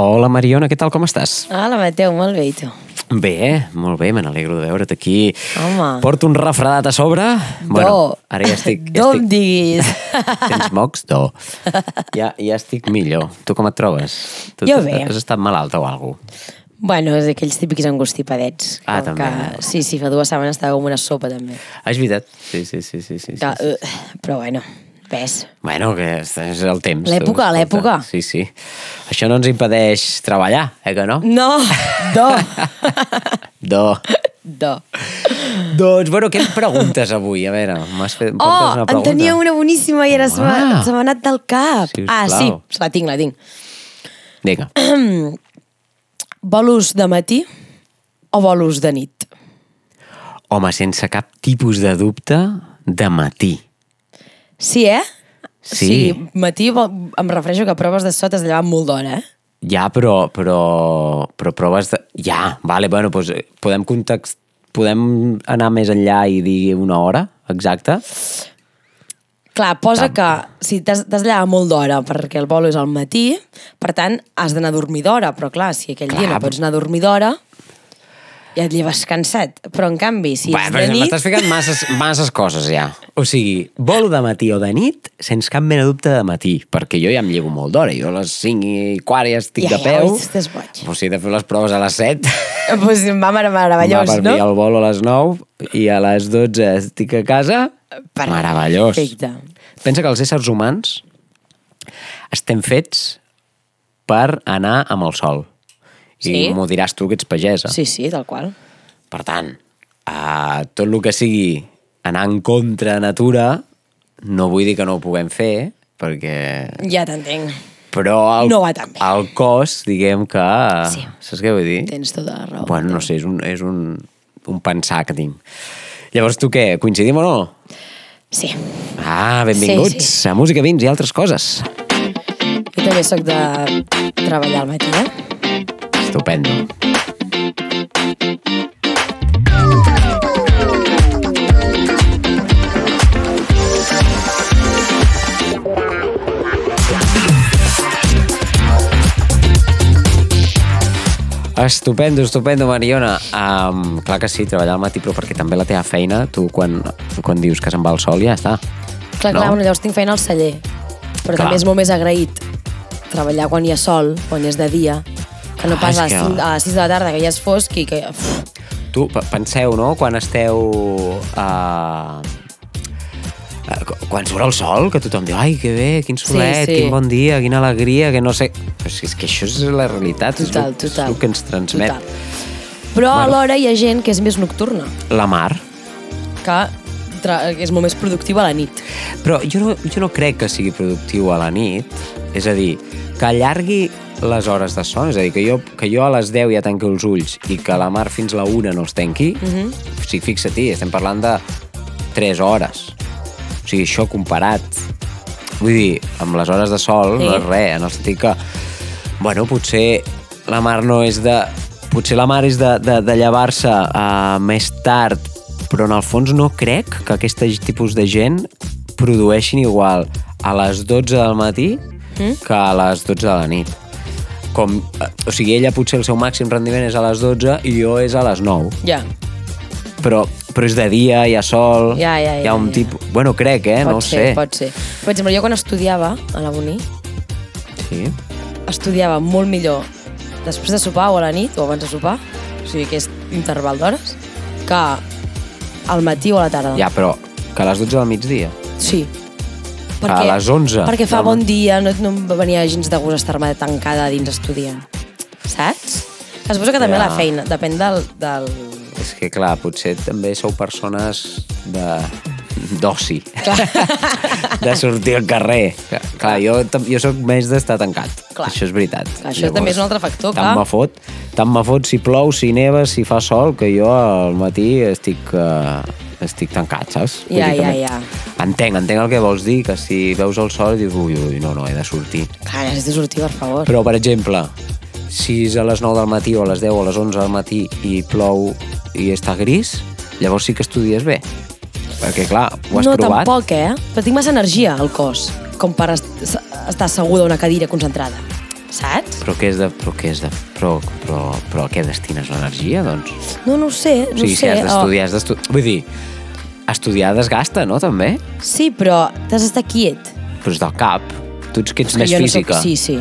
Hola, Mariona, què tal, com estàs? Hola, Mateu, molt bé, i tu? Bé, molt bé, me n'alegro de veure't aquí. Home. Porto un refredat a sobre. Do. ara ja estic... Ja Do em estic... diguis. Tens mocs? Do. Ja, ja estic millor. Tu com et trobes? Tu Jo bé. Has estat malalta o alguna cosa? Bueno, és aquells típics angustipadets. Ah, també. Que, sí, sí, fa dues setmanes estava com una sopa, també. Ah, és veritat. Sí, sí, sí. sí, sí, sí, sí. uh, però bueno, ves. Bueno, que és el temps. L'època, l'època. Sí, sí. Això no ens impedeix treballar, eh que no? No, do, Do. do. Doncs, bueno, què em preguntes avui? A veure, m'has fet... Oh, una en pregunta? tenia una boníssima i ara Uau. se m'ha anat del cap. Sisplau. ah, sí, la tinc, la tinc. Vinga. Bolos de matí o bolos de nit? Home, sense cap tipus de dubte, de matí. Sí, eh? Sí. sí matí em refereixo que proves de sota has de llevar molt d'hora, eh? Ja, però, però, però proves de... Ja, vale, bueno, doncs eh, podem context... Podem anar més enllà i dir una hora exacta? Clar, posa Tam- que si t'has de llevar molt d'hora perquè el bolo és al matí, per tant, has d'anar a dormir d'hora, però clar, si aquell dia Clar, no pots anar a dormir d'hora, ja et lleves cansat. Però en canvi, si Va, és però de nit... m'estàs ficant masses, masses coses ja. O sigui, vol de matí o de nit, sense cap mena de dubte de matí, perquè jo ja em llevo molt d'hora. Jo a les 5 i quart ja estic Ja, de ja, peu. oi, estàs boig. Però si he de fer les proves a les 7... Pues va mer- Va meravellós, per no? mi el vol a les 9 i a les 12 estic a casa. Meravellós. Perfecte. Pensa que els éssers humans estem fets per anar amb el sol. I Sí. m'ho diràs tu que ets pagesa. Sí, sí, tal qual. Per tant, uh, tot el que sigui anar en contra de natura, no vull dir que no ho puguem fer, perquè... Ja t'entenc. Però el, No va tan bé. el cos, diguem que... Sí. Saps què vull dir? Tens tota la raó. Bueno, no sé, és un, és un, un pensar que tinc. Llavors, tu què? Coincidim o no? Sí. Ah, benvinguts Sí, sí. a Música, Vins i altres coses. Jo també sóc de treballar al matí, eh? Estupendo. Estupendo, estupendo, Mariona. Um, clar que sí, treballar al matí, però perquè també la teva feina, tu quan, quan dius que se'n va el sol ja està. Clar, No? clar, bueno, llavors tinc feina al celler. Però Clar. també és molt més agraït treballar quan hi ha sol, quan és de dia, que no Ah, pas és a les, que- 5, a les 6 de la tarda, que ja és fosc i que... Uf, Tu, pe- penseu, no?, quan esteu... Uh, quan surt el sol, que tothom diu ai, que bé, quin solet, sí. quin bon dia, quina alegria, que no sé... Però és que- això és la realitat, Total, és, el, total. és el que ens transmet. Total. Però Bueno. alhora hi ha gent que és més nocturna, La mar. que és molt més productiva a la nit. Però jo no, jo no crec que sigui productiu a la nit, és a dir, que allargui les hores de son, és a dir, que jo, que jo a les 10 ja tanqui els ulls i que la mar fins la 1 no els tanqui, mm Mhm. -hmm. o sigui, fixa-t'hi, estem parlant de 3 hores. O sigui, això comparat, vull dir, amb les hores de sol, Sí. no és res, en el sentit que, bueno, potser la mar no és de... Potser la mar és de, de, de llevar-se uh, més tard, però en el fons no crec que aquest tipus de gent produeixin igual a les 12 del matí mm? que a les 12 de la nit. Com, eh, o sigui, ella potser el seu màxim rendiment és a les 12 i jo és a les 9. Ja. Però, però és de dia, hi ha sol, Ja, ja, ja, hi ha un ja. tipus... Bueno, crec, eh? pot no ser, sé. pot ser. Per exemple, jo quan estudiava a la Boni, Sí. estudiava molt millor després de sopar o a la nit o abans de sopar, o sigui, aquest interval d'hores, que al matí o a la tarda. Ja, però que a les 12 del migdia. Sí. A les 11 Perquè fa bon dia, no, no em venia gens de gust estar-me tancada dins estudiant. Saps? Que suposo que també Ja. la feina, depèn del... del... És que, clar, potser també sou persones de d'oci. de sortir al carrer. Clar, clar jo, jo sóc més d'estar tancat. Clar. Això és veritat. Clar, això també és un altre factor, tant clar. me fot, tant me fot si plou, si neva, si fa sol, que jo al matí estic, uh, estic tancat, saps? Vull Ja, dir que ja, ja. Entenc, entenc el que vols dir, que si veus el sol dius, ui, ui, no, no, he de sortir. Clar, necessito sortir, per favor. Però, per exemple, si és a les 9 del matí o a les 10 o a les 11 del matí i plou i està gris, llavors sí que estudies bé. Perquè, clar, ho has no, provat? tampoc, eh? Però tinc massa energia al cos com per est estar asseguda a una cadira concentrada. Saps? Però què és de... Però què és de... Però, però, però a què destines l'energia, doncs? No, no ho sé, no o sigui, ho sé. si has oh, d'estudiar, has d'estudiar... Vull dir, estudiar desgasta, no, també? Sí, però t'has d'estar quiet. Però és del cap. Tu ets que ets més jo física. No soc... Sí, sí.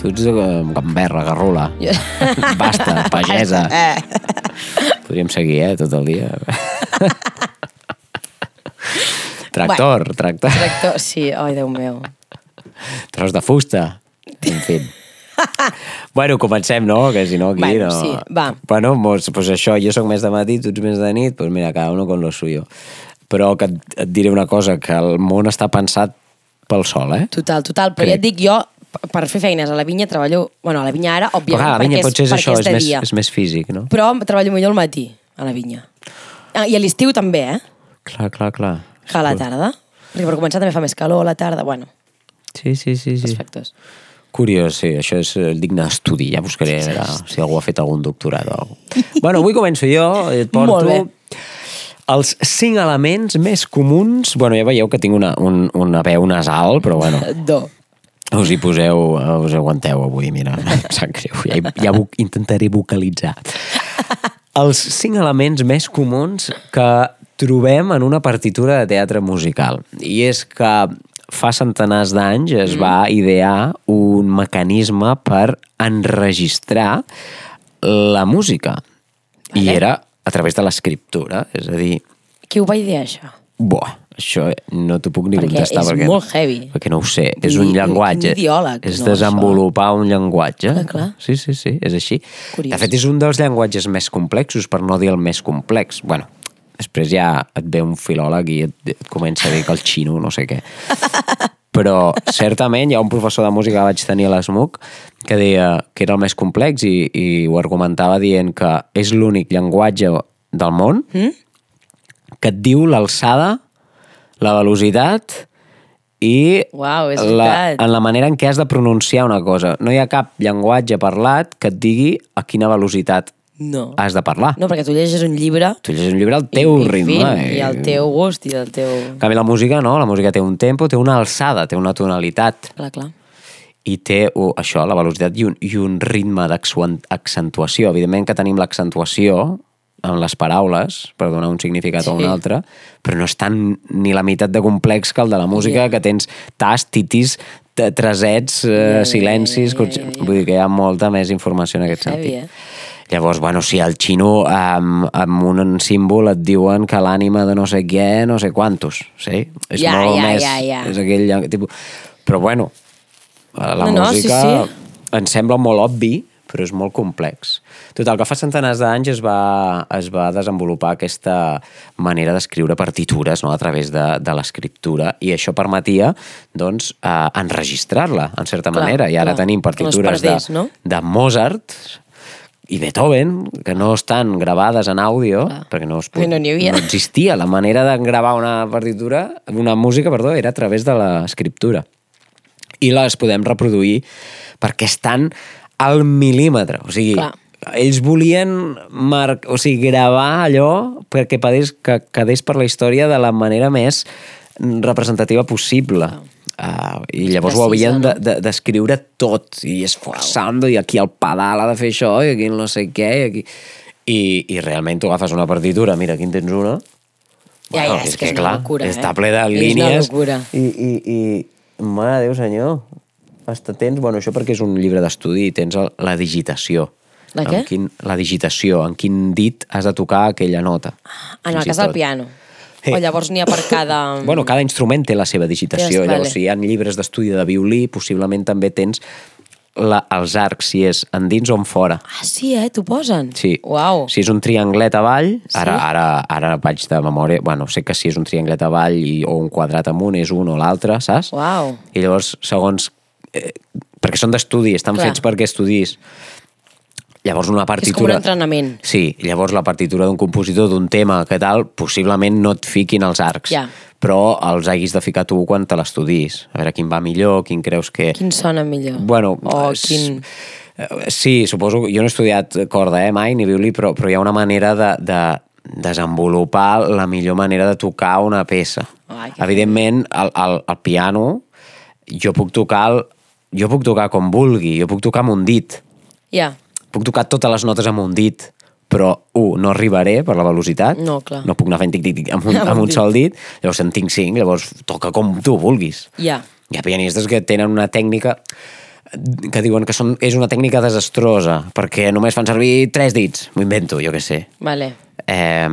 Tu ets de gamberra, garrula. Jo... Basta, pagesa. Eh. Podríem seguir, eh, tot el dia. tractor, tractor. Tractor, sí, ai, Déu meu. Tros de fusta. En fi. bueno, comencem, no? Que si no aquí Bueno, no... sí, va. Bueno, pues, pues això, jo sóc més de matí, tu ets més de nit, pues mira, cada uno con lo suyo. Però que et, et diré una cosa, que el món està pensat pel sol, eh? Total, total. Però Crec. ja et dic, jo, per fer feines a la vinya, treballo... Bueno, a la vinya ara, òbviament, clar, la vinya perquè, potser és perquè això, és és, de més, dia. és més físic, no? Però treballo millor al matí, a la vinya. Ah, I a l'estiu també, eh? Clar, clar, clar. Que a la tarda. Perquè per començar també fa més calor a la tarda. Bueno, Sí, sí, sí. sí. aspectes. Curiós, sí, això és eh, digne d'estudi. Ja buscaré a veure si algú ha fet algun doctorat o alguna. Bueno, avui començo jo, et porto... Els cinc elements més comuns... Bueno, ja veieu que tinc una, un, una veu nasal, però bueno, Do. us hi poseu, us aguanteu avui, mira, em sap greu. Ja, ja intentaré vocalitzar. Els cinc elements més comuns que trobem en una partitura de teatre musical. I és que fa centenars d'anys es va idear un mecanisme per enregistrar la música. I Vale. era a través de l'escriptura. És a dir, Qui ho va idear, això? Buah, això no t'ho puc ni Perquè contestar. és perquè, molt heavy. Perquè no ho sé. És un llenguatge. quin ideòleg, és no, desenvolupar un llenguatge. Clar, clar. Sí, sí, sí, és així. Curiós. De fet, és un dels llenguatges més complexos, per no dir el més complex. bueno, després ja et ve un filòleg i et, et comença a dir que el xino no sé què. Però, certament, hi ha un professor de música que vaig tenir a l'ESMUC que deia que era el més complex i, i ho argumentava dient que és l'únic llenguatge del món Mm? que et diu l'alçada, la velocitat i Uau, és la, en la manera en què has de pronunciar una cosa. No hi ha cap llenguatge parlat que et digui a quina velocitat No. has de parlar. No, perquè tu llegeixes un llibre Tu llegeixes un llibre al teu i, i, ritme. Fin, I el teu gust i el teu... En canvi, la música no, la música té un tempo, té una alçada, té una tonalitat Clar, clar. i té uh, això, la velocitat i un, i un ritme d'accentuació. Evidentment que tenim l'accentuació en les paraules per donar un significat Sí. un altre, però no és tan ni la meitat de complex que el de la música, Ja. que tens tas, titis, tresets, eh, ja, silencis... ja, cotxe- ja, ja. Vull dir que hi ha molta més informació en aquest Heavy, sentit. eh? Llavors, bueno, si al xino amb, amb un símbol et diuen que l'ànima de no sé què, no sé quantos, sí? És Ja, molt ja, més... ja, ja. És aquell tipus... Però bueno, la No, no, sí, música sí. ens sembla molt obvi, però és molt complex. Total, que fa centenars d'anys es, va, es va desenvolupar aquesta manera d'escriure partitures no? a través de, de l'escriptura i això permetia doncs, eh, enregistrar-la, en certa Clar, manera. I ara clar. tenim partitures perdés, de, no? de Mozart i Beethoven, que no estan gravades en àudio, Clar. perquè no, es Perquè no havia. no existia. La manera de gravar una partitura, una música, perdó, era a través de l'escriptura. I les podem reproduir perquè estan al mil·límetre. O sigui, Clar. ells volien mar... o sigui, gravar allò perquè quedés, que quedés per la història de la manera més representativa possible. Uh, I llavors ho havien no? de- de- d'escriure tot i esforçant i aquí el pedal ha de fer això i aquí no sé què i, aquí... I, i realment tu agafes una partitura mira, aquí en tens una Ja, ja, és que és una locura, està eh? ple de És línies i, i, i mare de Déu senyor hasta tens, bueno, això perquè és un llibre d'estudi tens la digitació La En què? quin, la digitació, en quin dit has de tocar aquella nota En el cas del piano. Sí. O llavors n'hi ha per cada... Bueno, cada instrument té la seva digitació. Yes, Llavors, vale. si hi ha llibres d'estudi de violí, possiblement també tens la, els arcs, si és endins o en fora. Ah, sí, eh? T'ho posen? Sí. Uau. Si és un trianglet avall, ara, Sí? ara, ara vaig de memòria, bueno, sé que si és un trianglet avall i, o un quadrat amunt és un o l'altre, saps? Uau. I llavors, segons... Eh, perquè són d'estudi, estan Clar. fets perquè estudis. Llavors una És com un partitura... entrenament. Sí, llavors la partitura d'un compositor d'un tema que tal, possiblement no et fiquin els arcs, Ja. però els haguis de ficar tu quan te l'estudis. A veure quin va millor, quin creus que... Quin sona millor? Bueno, O és- quin... eh, Sí, suposo... Jo no he estudiat corda, eh, mai, ni violí, però, però hi ha una manera de, de desenvolupar la millor manera de tocar una peça. Ai, Evidentment, el, el, el piano, jo puc tocar el, jo puc tocar com vulgui, jo puc tocar amb un dit, Ja, puc tocar totes les notes amb un dit, però, un, no arribaré per la velocitat, No, clar. no puc anar fent tic-tic-tic amb, un, Amb un sol dit, llavors en tinc cinc, llavors toca com tu vulguis. ja. Hi ha pianistes que tenen una tècnica que diuen que són, és una tècnica desastrosa, perquè només fan servir tres dits, m'ho invento, jo què sé. Vale. Eh,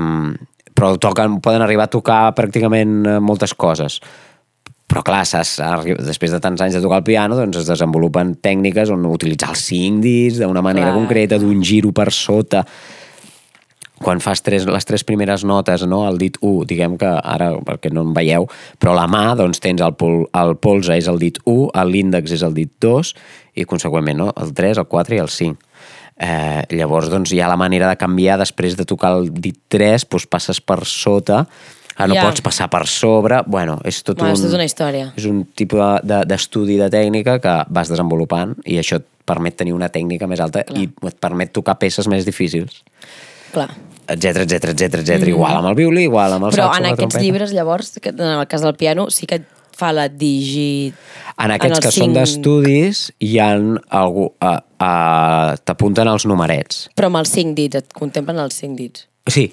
però toquen, poden arribar a tocar pràcticament eh, moltes coses. Però clar, després de tants anys de tocar el piano, doncs es desenvolupen tècniques on utilitzar els cinc dits d'una manera Clar. concreta, d'un giro per sota. Quan fas tres, les tres primeres notes, no? el dit 1, diguem que ara, perquè no em veieu, però la mà, doncs tens el, pol, el polze és el dit 1, l'índex és el dit 2, i conseqüentment no? el 3, el 4 i el 5. Eh, llavors, doncs, hi ha la manera de canviar, després de tocar el dit 3, doncs passes per sota, ah, no Ja. pots passar per sobre, bueno, és tot Bueno, un... és tota una història. És un tipus de- de- d'estudi de, tècnica que vas desenvolupant i això et permet tenir una tècnica més alta Clar. i et permet tocar peces més difícils Clar. etc etc etc etc. Igual amb el violí, igual amb el Però saxo, en aquests trompeta. llibres, llavors, que en el cas del piano, sí que fa la digi... En aquests els que són cinc- d'estudis hi ha algú... A, a, T'apunten els numerets. Però amb els cinc dits, et contemplen els cinc dits. Sí,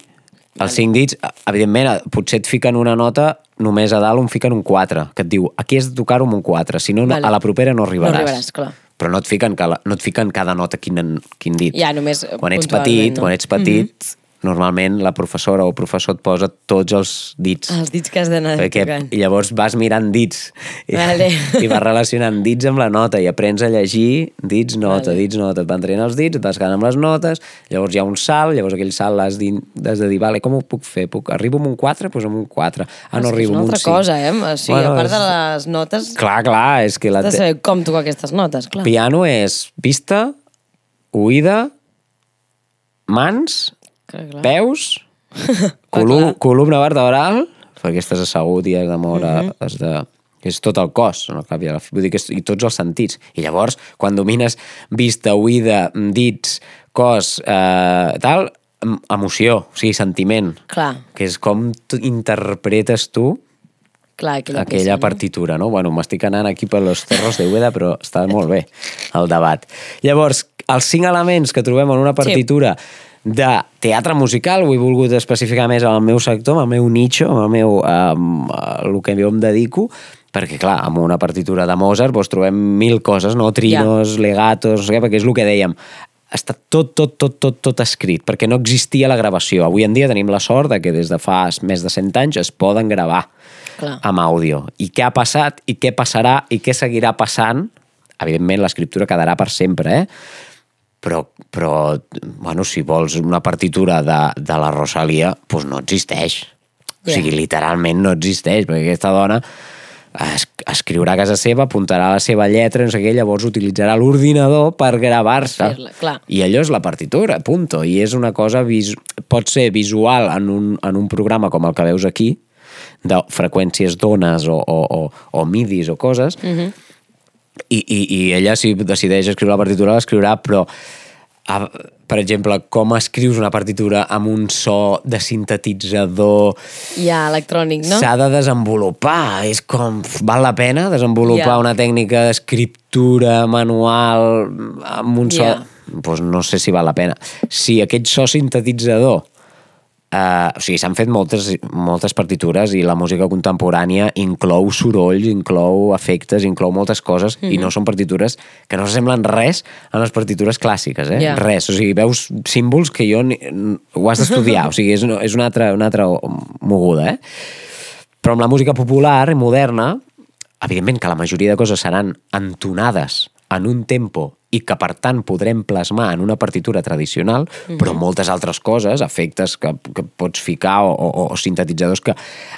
els cinc dits, evidentment, potser et fiquen una nota només a dalt, un fiquen un 4, que et diu, aquí has de tocar-ho amb un 4, si no, Vale. a la propera no arribaràs. No arribaràs, clar. Però no et fiquen, cada, no et fiquen cada nota quin, quin dit. Ja, només Quan ets petit, no? quan ets petit, normalment la professora o el professor et posa tots els dits. Els dits que has d'anar tocant. i llavors vas mirant dits i, Vale. i vas relacionant dits amb la nota i aprens a llegir dits, nota, Vale. dits, nota. Et van traient els dits, et vas quedant amb les notes, llavors hi ha un salt, llavors aquell salt l'has de, has de dir, vale, com ho puc fer? Puc, arribo amb un 4? Doncs amb un 4. Ah, no És que arribo és una amb un altra 5. cosa, eh? O sigui, Bueno, a part és- de les notes, Clar, clar, és que la has de saber com tocar aquestes notes, clar. piano és vista, oïda, mans, Clar, clar. peus, colum columna vertebral, perquè estàs assegut i has de moure... Mhm. has de... És tot el cos, no cap i a la fi. Vull dir que és, i tots els sentits. I llavors, quan domines vista, oïda, dits, cos, eh, tal, em- emoció, o sigui, sentiment, Clar, que és com tu interpretes tu clar, aquella, aquella peça, partitura, no? Bueno, m'estic anant aquí per los terros de Úbeda, però està molt bé el debat. Llavors, els cinc elements que trobem en una partitura de teatre musical, ho he volgut especificar més al meu sector, al meu nicho, al meu, um, el que jo em dedico, perquè, clar, amb una partitura de Mozart doncs, trobem mil coses, no? Trinos, ja. legatos, no sé què, perquè és el que dèiem està tot, tot, tot, tot, tot escrit, perquè no existia la gravació. Avui en dia tenim la sort de que des de fa més de 100 anys es poden gravar Clar. amb àudio. I què ha passat, i què passarà, i què seguirà passant, evidentment l'escriptura quedarà per sempre, eh? Però, però bueno, si vols una partitura de, de la Rosalia, doncs no existeix. O sigui, literalment no existeix, perquè aquesta dona es, escriurà a casa seva, apuntarà la seva lletra, no sé què, llavors utilitzarà l'ordinador per gravar-se. I allò és la partitura, punto. I és una cosa, vis... pot ser visual en un, en un programa com el que veus aquí, de freqüències d'ones o, o, o, o midis o coses, mm -hmm. I, i, i ella si decideix escriure la partitura l'escriurà, però a, per exemple, com escrius una partitura amb un so de sintetitzador Ja, electrònic, no? s'ha de desenvolupar. És com, val la pena desenvolupar Ja. una tècnica d'escriptura manual amb un so... Ja. Pues no sé si val la pena. Si aquest so sintetitzador Uh, o sigui, s'han fet moltes, moltes partitures i la música contemporània inclou sorolls, inclou efectes, inclou moltes coses mm -hmm. i no són partitures que no s'assemblen res a les partitures clàssiques, eh? Ja. Res. O sigui, veus símbols que jo ni, ho has d'estudiar. o sigui, és, és una altra, una altra moguda, eh? Però amb la música popular i moderna, evidentment que la majoria de coses seran entonades en un tempo i que, per tant, podrem plasmar en una partitura tradicional, mm -hmm. però moltes altres coses, efectes que, que pots ficar o, o, o sintetitzadors que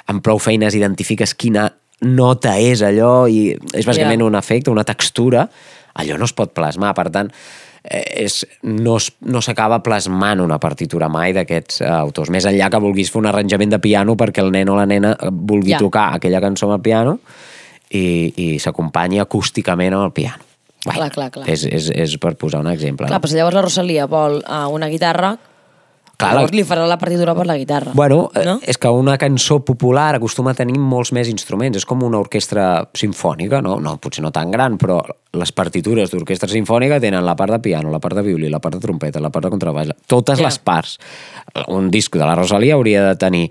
amb prou feines identifiques quina nota és allò i és bàsicament Ja. un efecte, una textura, allò no es pot plasmar. Per tant, eh, és, no, es- no s'acaba plasmant una partitura mai d'aquests eh, autors. Més enllà que vulguis fer un arranjament de piano perquè el nen o la nena vulgui Ja. tocar aquella cançó amb el piano i, i s'acompanyi acústicament amb el piano. Bé, Clar, clar, clar. És, és, és per posar un exemple. Clar, no? però si llavors la Rosalia vol uh, una guitarra, Clar, la- Llavors li farà la partitura per la guitarra. Bueno, eh, no? és que una cançó popular acostuma a tenir molts més instruments. És com una orquestra sinfònica, no? no potser no tan gran, però les partitures d'orquestra sinfònica tenen la part de piano, la part de violí, la part de trompeta, la part de contrabaix, totes Ja. les parts. Un disc de la Rosalia hauria de tenir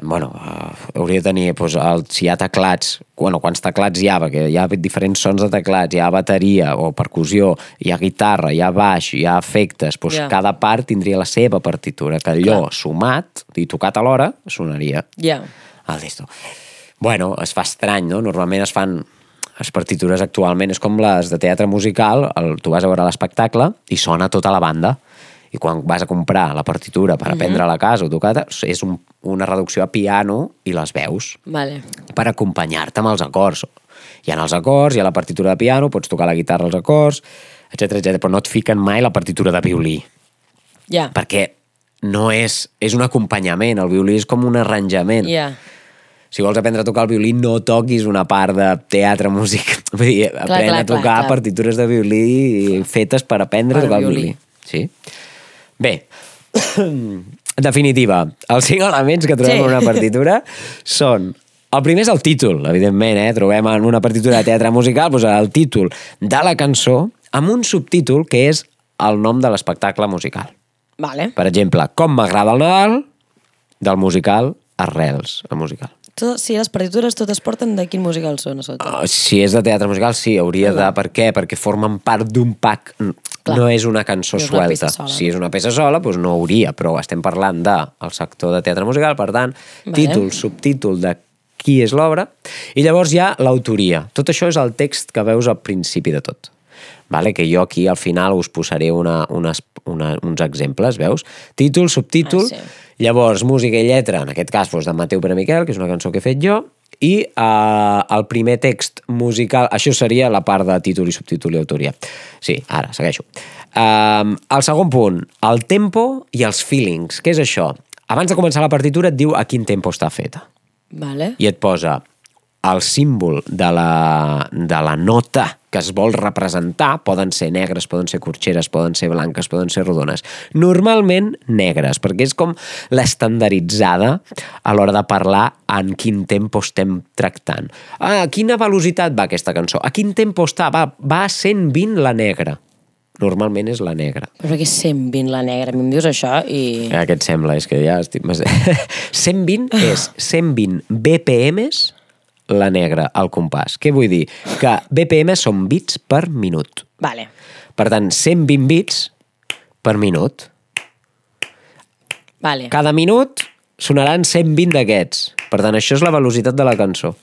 bueno, uh, hauria de tenir, doncs, el, si hi ha teclats, bueno, quants teclats hi ha, perquè hi ha diferents sons de teclats, hi ha bateria o percussió, hi ha guitarra, hi ha baix, hi ha efectes, doncs Ja. cada part tindria la seva partitura, que allò sumat i tocat alhora sonaria Ja. el disc. Bueno, es fa estrany, no? Normalment es fan les partitures actualment, és com les de teatre musical, el, tu vas a veure l'espectacle i sona tota la banda i quan vas a comprar la partitura per aprendre a la casa o tocar és un, una reducció a piano i les veus Vale. per acompanyar-te amb els acords. Hi ha els acords, hi ha la partitura de piano, pots tocar la guitarra els acords, etc etc. però no et fiquen mai la partitura de violí, Ja. perquè no és, és un acompanyament, el violí és com un arranjament. Ja. Si vols aprendre a tocar el violí, no toquis una part de teatre, música. Vull dir, aprèn clar, a tocar clar, clar. partitures de violí fetes per aprendre Per a tocar violí. el violí. Sí? Bé, en definitiva, els cinc elements que trobem Sí. en una partitura són el primer és el títol, evidentment, eh? Trobem en una partitura de teatre musical doncs el títol de la cançó amb un subtítol que és el nom de l'espectacle musical. Vale. Per exemple, Com m'agrada el Nadal, del musical Arrels, el musical. Tot, sí, les partitures totes porten de quin musical són a sota. Uh, si és de teatre musical, sí, hauria de... Per què? Perquè formen part d'un pack. Clar. No és una cançó és una suelta. sola, si és una peça sola, doncs no hauria, però estem parlant del de sector de teatre musical, per tant, Vale. títol, subtítol de qui és l'obra, i llavors hi ha l'autoria. Tot això és el text que veus al principi de tot. Vale? Que jo aquí al final us posaré una, unes, una, uns exemples, veus? Títol, subtítol, Ah, sí. Llavors, música i lletra, en aquest cas, doncs, de Mateu Pere Miquel, que és una cançó que he fet jo, i eh, el primer text musical, això seria la part de títol i subtítol i autoria. Sí, ara, segueixo. Um, el segon punt, el tempo i els feelings. Què és això? Abans de començar la partitura et diu a quin tempo està feta. Vale. I et posa el símbol de la, de la nota que es vol representar, poden ser negres, poden ser corxeres, poden ser blanques, poden ser rodones. Normalment negres, perquè és com l'estandarditzada a l'hora de parlar en quin tempo estem tractant. Ah, a quina velocitat va aquesta cançó? A quin tempo està? Va, va a 120 la negra. Normalment és la negra. Però perquè 120 la negra, a mi em dius això i... Eh, què et sembla? És que ja estic... més- 120 és 120 BPMs la negra al compàs. Què vull dir? Que BPM són bits per minut. Vale. Per tant, 120 bits per minut. Vale. Cada minut sonaran 120 d'aquests. Per tant, això és la velocitat de la cançó.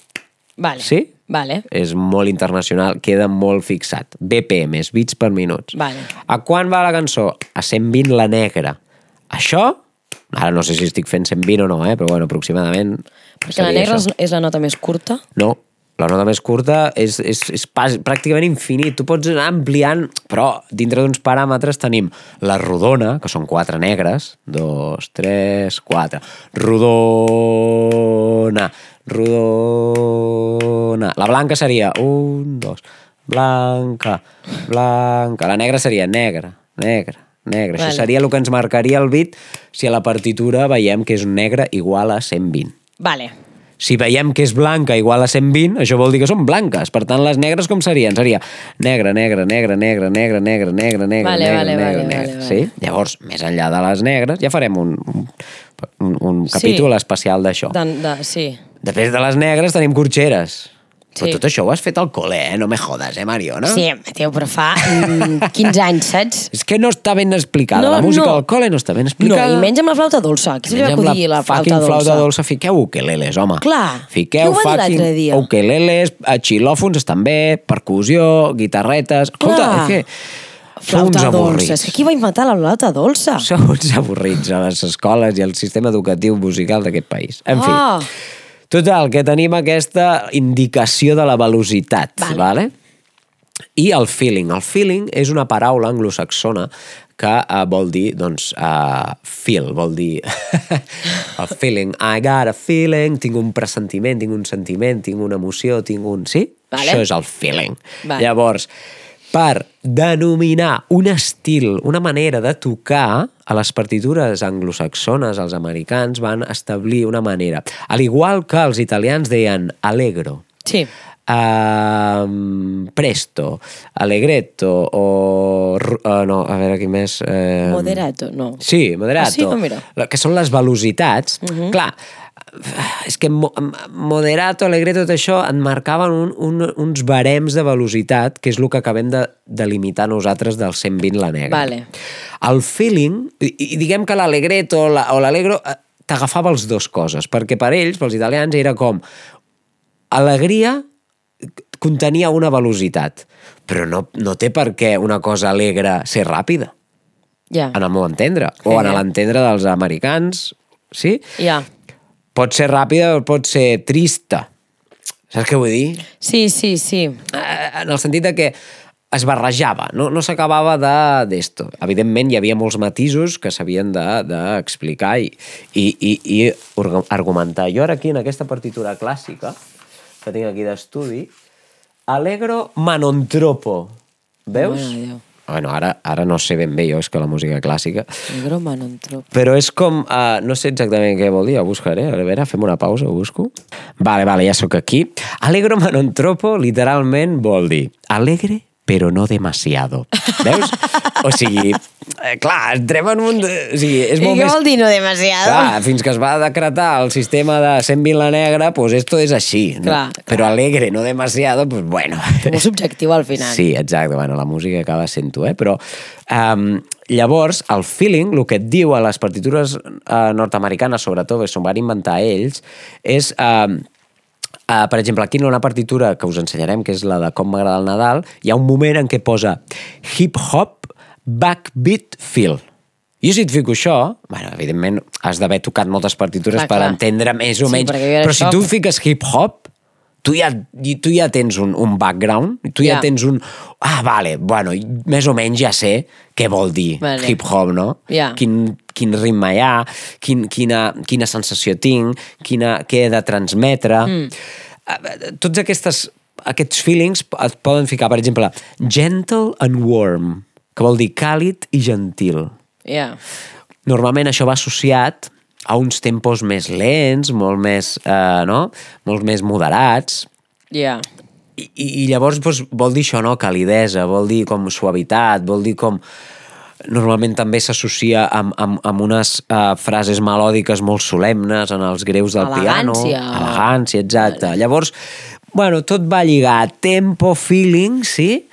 Vale. Sí? Vale. És molt internacional, queda molt fixat. BPM, bits per minuts. Vale. A quan va la cançó? A 120 la negra. Això, ara no sé si estic fent 120 o no, eh? però bueno, aproximadament... Perquè la negra això. és la nota més curta. No, la nota més curta és, és, és pas, pràcticament infinit. Tu pots anar ampliant, però dintre d'uns paràmetres tenim la rodona, que són quatre negres, dos, tres, quatre. Rodona, rodona. La blanca seria un, dos, blanca, blanca. La negra seria negra, negra, negra. Vale. Això seria el que ens marcaria el bit si a la partitura veiem que és negre igual a 120. Vale. Si veiem que és blanca igual a 120, això vol dir que són blanques. Per tant, les negres com serien? Seria negra, negra, negra, negra, negra, negra, negra, negra, Vale, negra, vale, negra, vale, negra. vale, Sí? Llavors, més enllà de les negres, ja farem un, un, un, un Sí. capítol especial d'això. De, de, sí. Després de les negres tenim corxeres. Però Sí. tot això ho has fet al col·le, eh? No me jodes, eh, Mariona? Sí, tio, però fa mm, 15 anys, saps? És que no està ben explicada. No, la música no. al col·le no està ben No, explicada. i menys amb la flauta dolça. Qui se li va acudir la, flauta dolça? flauta dolça. Fiqueu ukeleles, home. Clar. Fiqueu dir fucking dia? ukeleles, eh, xilòfons estan bé, percussió, guitarretes... Escolta, Clar. és que... Flauta avorrits. dolça. És que qui va inventar la flauta dolça? Sou uns avorrits a les escoles i al sistema educatiu musical d'aquest país. En fi, Ah. Total, que tenim aquesta indicació de la velocitat, Vale. vale? I el feeling. El feeling és una paraula anglosaxona que uh, vol dir, doncs, uh, feel, vol dir el feeling. I got a feeling, tinc un pressentiment, tinc un sentiment, tinc una emoció, tinc un... Sí? Vale. Això és el feeling. Vale. Llavors, per denominar un estil, una manera de tocar, a les partitures anglosaxones, els americans van establir una manera. Al igual que els italians deien allegro, Sí. um, presto, allegretto o... Uh, no, a veure, qui més... Uh, Moderato, no. Sí, moderato. Ah, sí? Oh, mira. La- Que són les velocitats. Uh -huh. Clar, és que mo moderato, allegretto, tot això et marcaven un, un, uns barems de velocitat, que és el que acabem de, de limitar nosaltres del 120 la negra. Vale. El feeling, i, i diguem que l'allegretto o la- o l'allegro eh, t'agafava els dos coses, perquè per ells, pels italians, era com alegria contenia una velocitat, però no, no té per què una cosa alegre ser ràpida Ja. en el meu entendre, o en l'entendre dels americans, sí? Ja. Pot ser ràpida o pot ser trista. Saps què vull dir? Sí, sí, sí. Eh, En el sentit de que es barrejava, no, no s'acabava de d'esto. Evidentment, hi havia molts matisos que s'havien d'explicar de, d'explicar i, i, i, i argumentar. Jo ara aquí, en aquesta partitura clàssica, que tinc aquí d'estudi, Allegro Manontropo. Veus? De Déu. Bueno, ara, ara no sé ben bé jo, és que la música clàssica... Negro manontrop. Però és com... Uh, no sé exactament què vol dir, ho buscaré. A veure, fem una pausa, ho busco. Vale, vale, ja sóc aquí. Alegro manontropo literalment vol dir alegre però no demasiado. Veus? O sigui, eh, clar, entrem en un... O sigui, és I molt què més... vol dir no demasiado? Clar, fins que es va decretar el sistema de 120 la negra, pues esto és així. No? Clar, Però alegre, no demasiado, pues bueno. Molt subjectiu al final. Sí, exacte. Bueno, la música acaba sent-ho, eh? Però um, llavors, el feeling, el que et diu a les partitures uh, nord-americanes, sobretot, que s'ho van inventar ells, és... Uh, Uh, per exemple, aquí en una partitura que us ensenyarem, que és la de com m'agrada el Nadal, hi ha un moment en què posa hip-hop backbeat feel. Jo si et fico això, bueno, evidentment has d'haver tocat moltes partitures Clar, per clar. entendre més o Sí, menys, però si tu fiques hip-hop, tu ja, tu ja tens un, un background, tu ja Ja. tens un... Ah, vale, bueno, més o menys ja sé què vol dir Vale. hip-hop, no? Ja. Quin, quin ritme hi ha, quin, quina, quina sensació tinc, quina, què he de transmetre... Mm. Tots aquestes, aquests feelings et poden ficar, per exemple, gentle and warm, que vol dir càlid i gentil. Ja. Normalment això va associat a uns tempos més lents, molt més, eh, no? molt més moderats, Ja. i, i llavors doncs, vol dir això, no? Calidesa, vol dir com suavitat, vol dir com... Normalment també s'associa amb, amb, amb unes uh, frases melòdiques molt solemnes en els greus del piano. Elegància. Elegància, exacte. Vale. Llavors, bueno, tot va lligar a tempo, feeling, sí?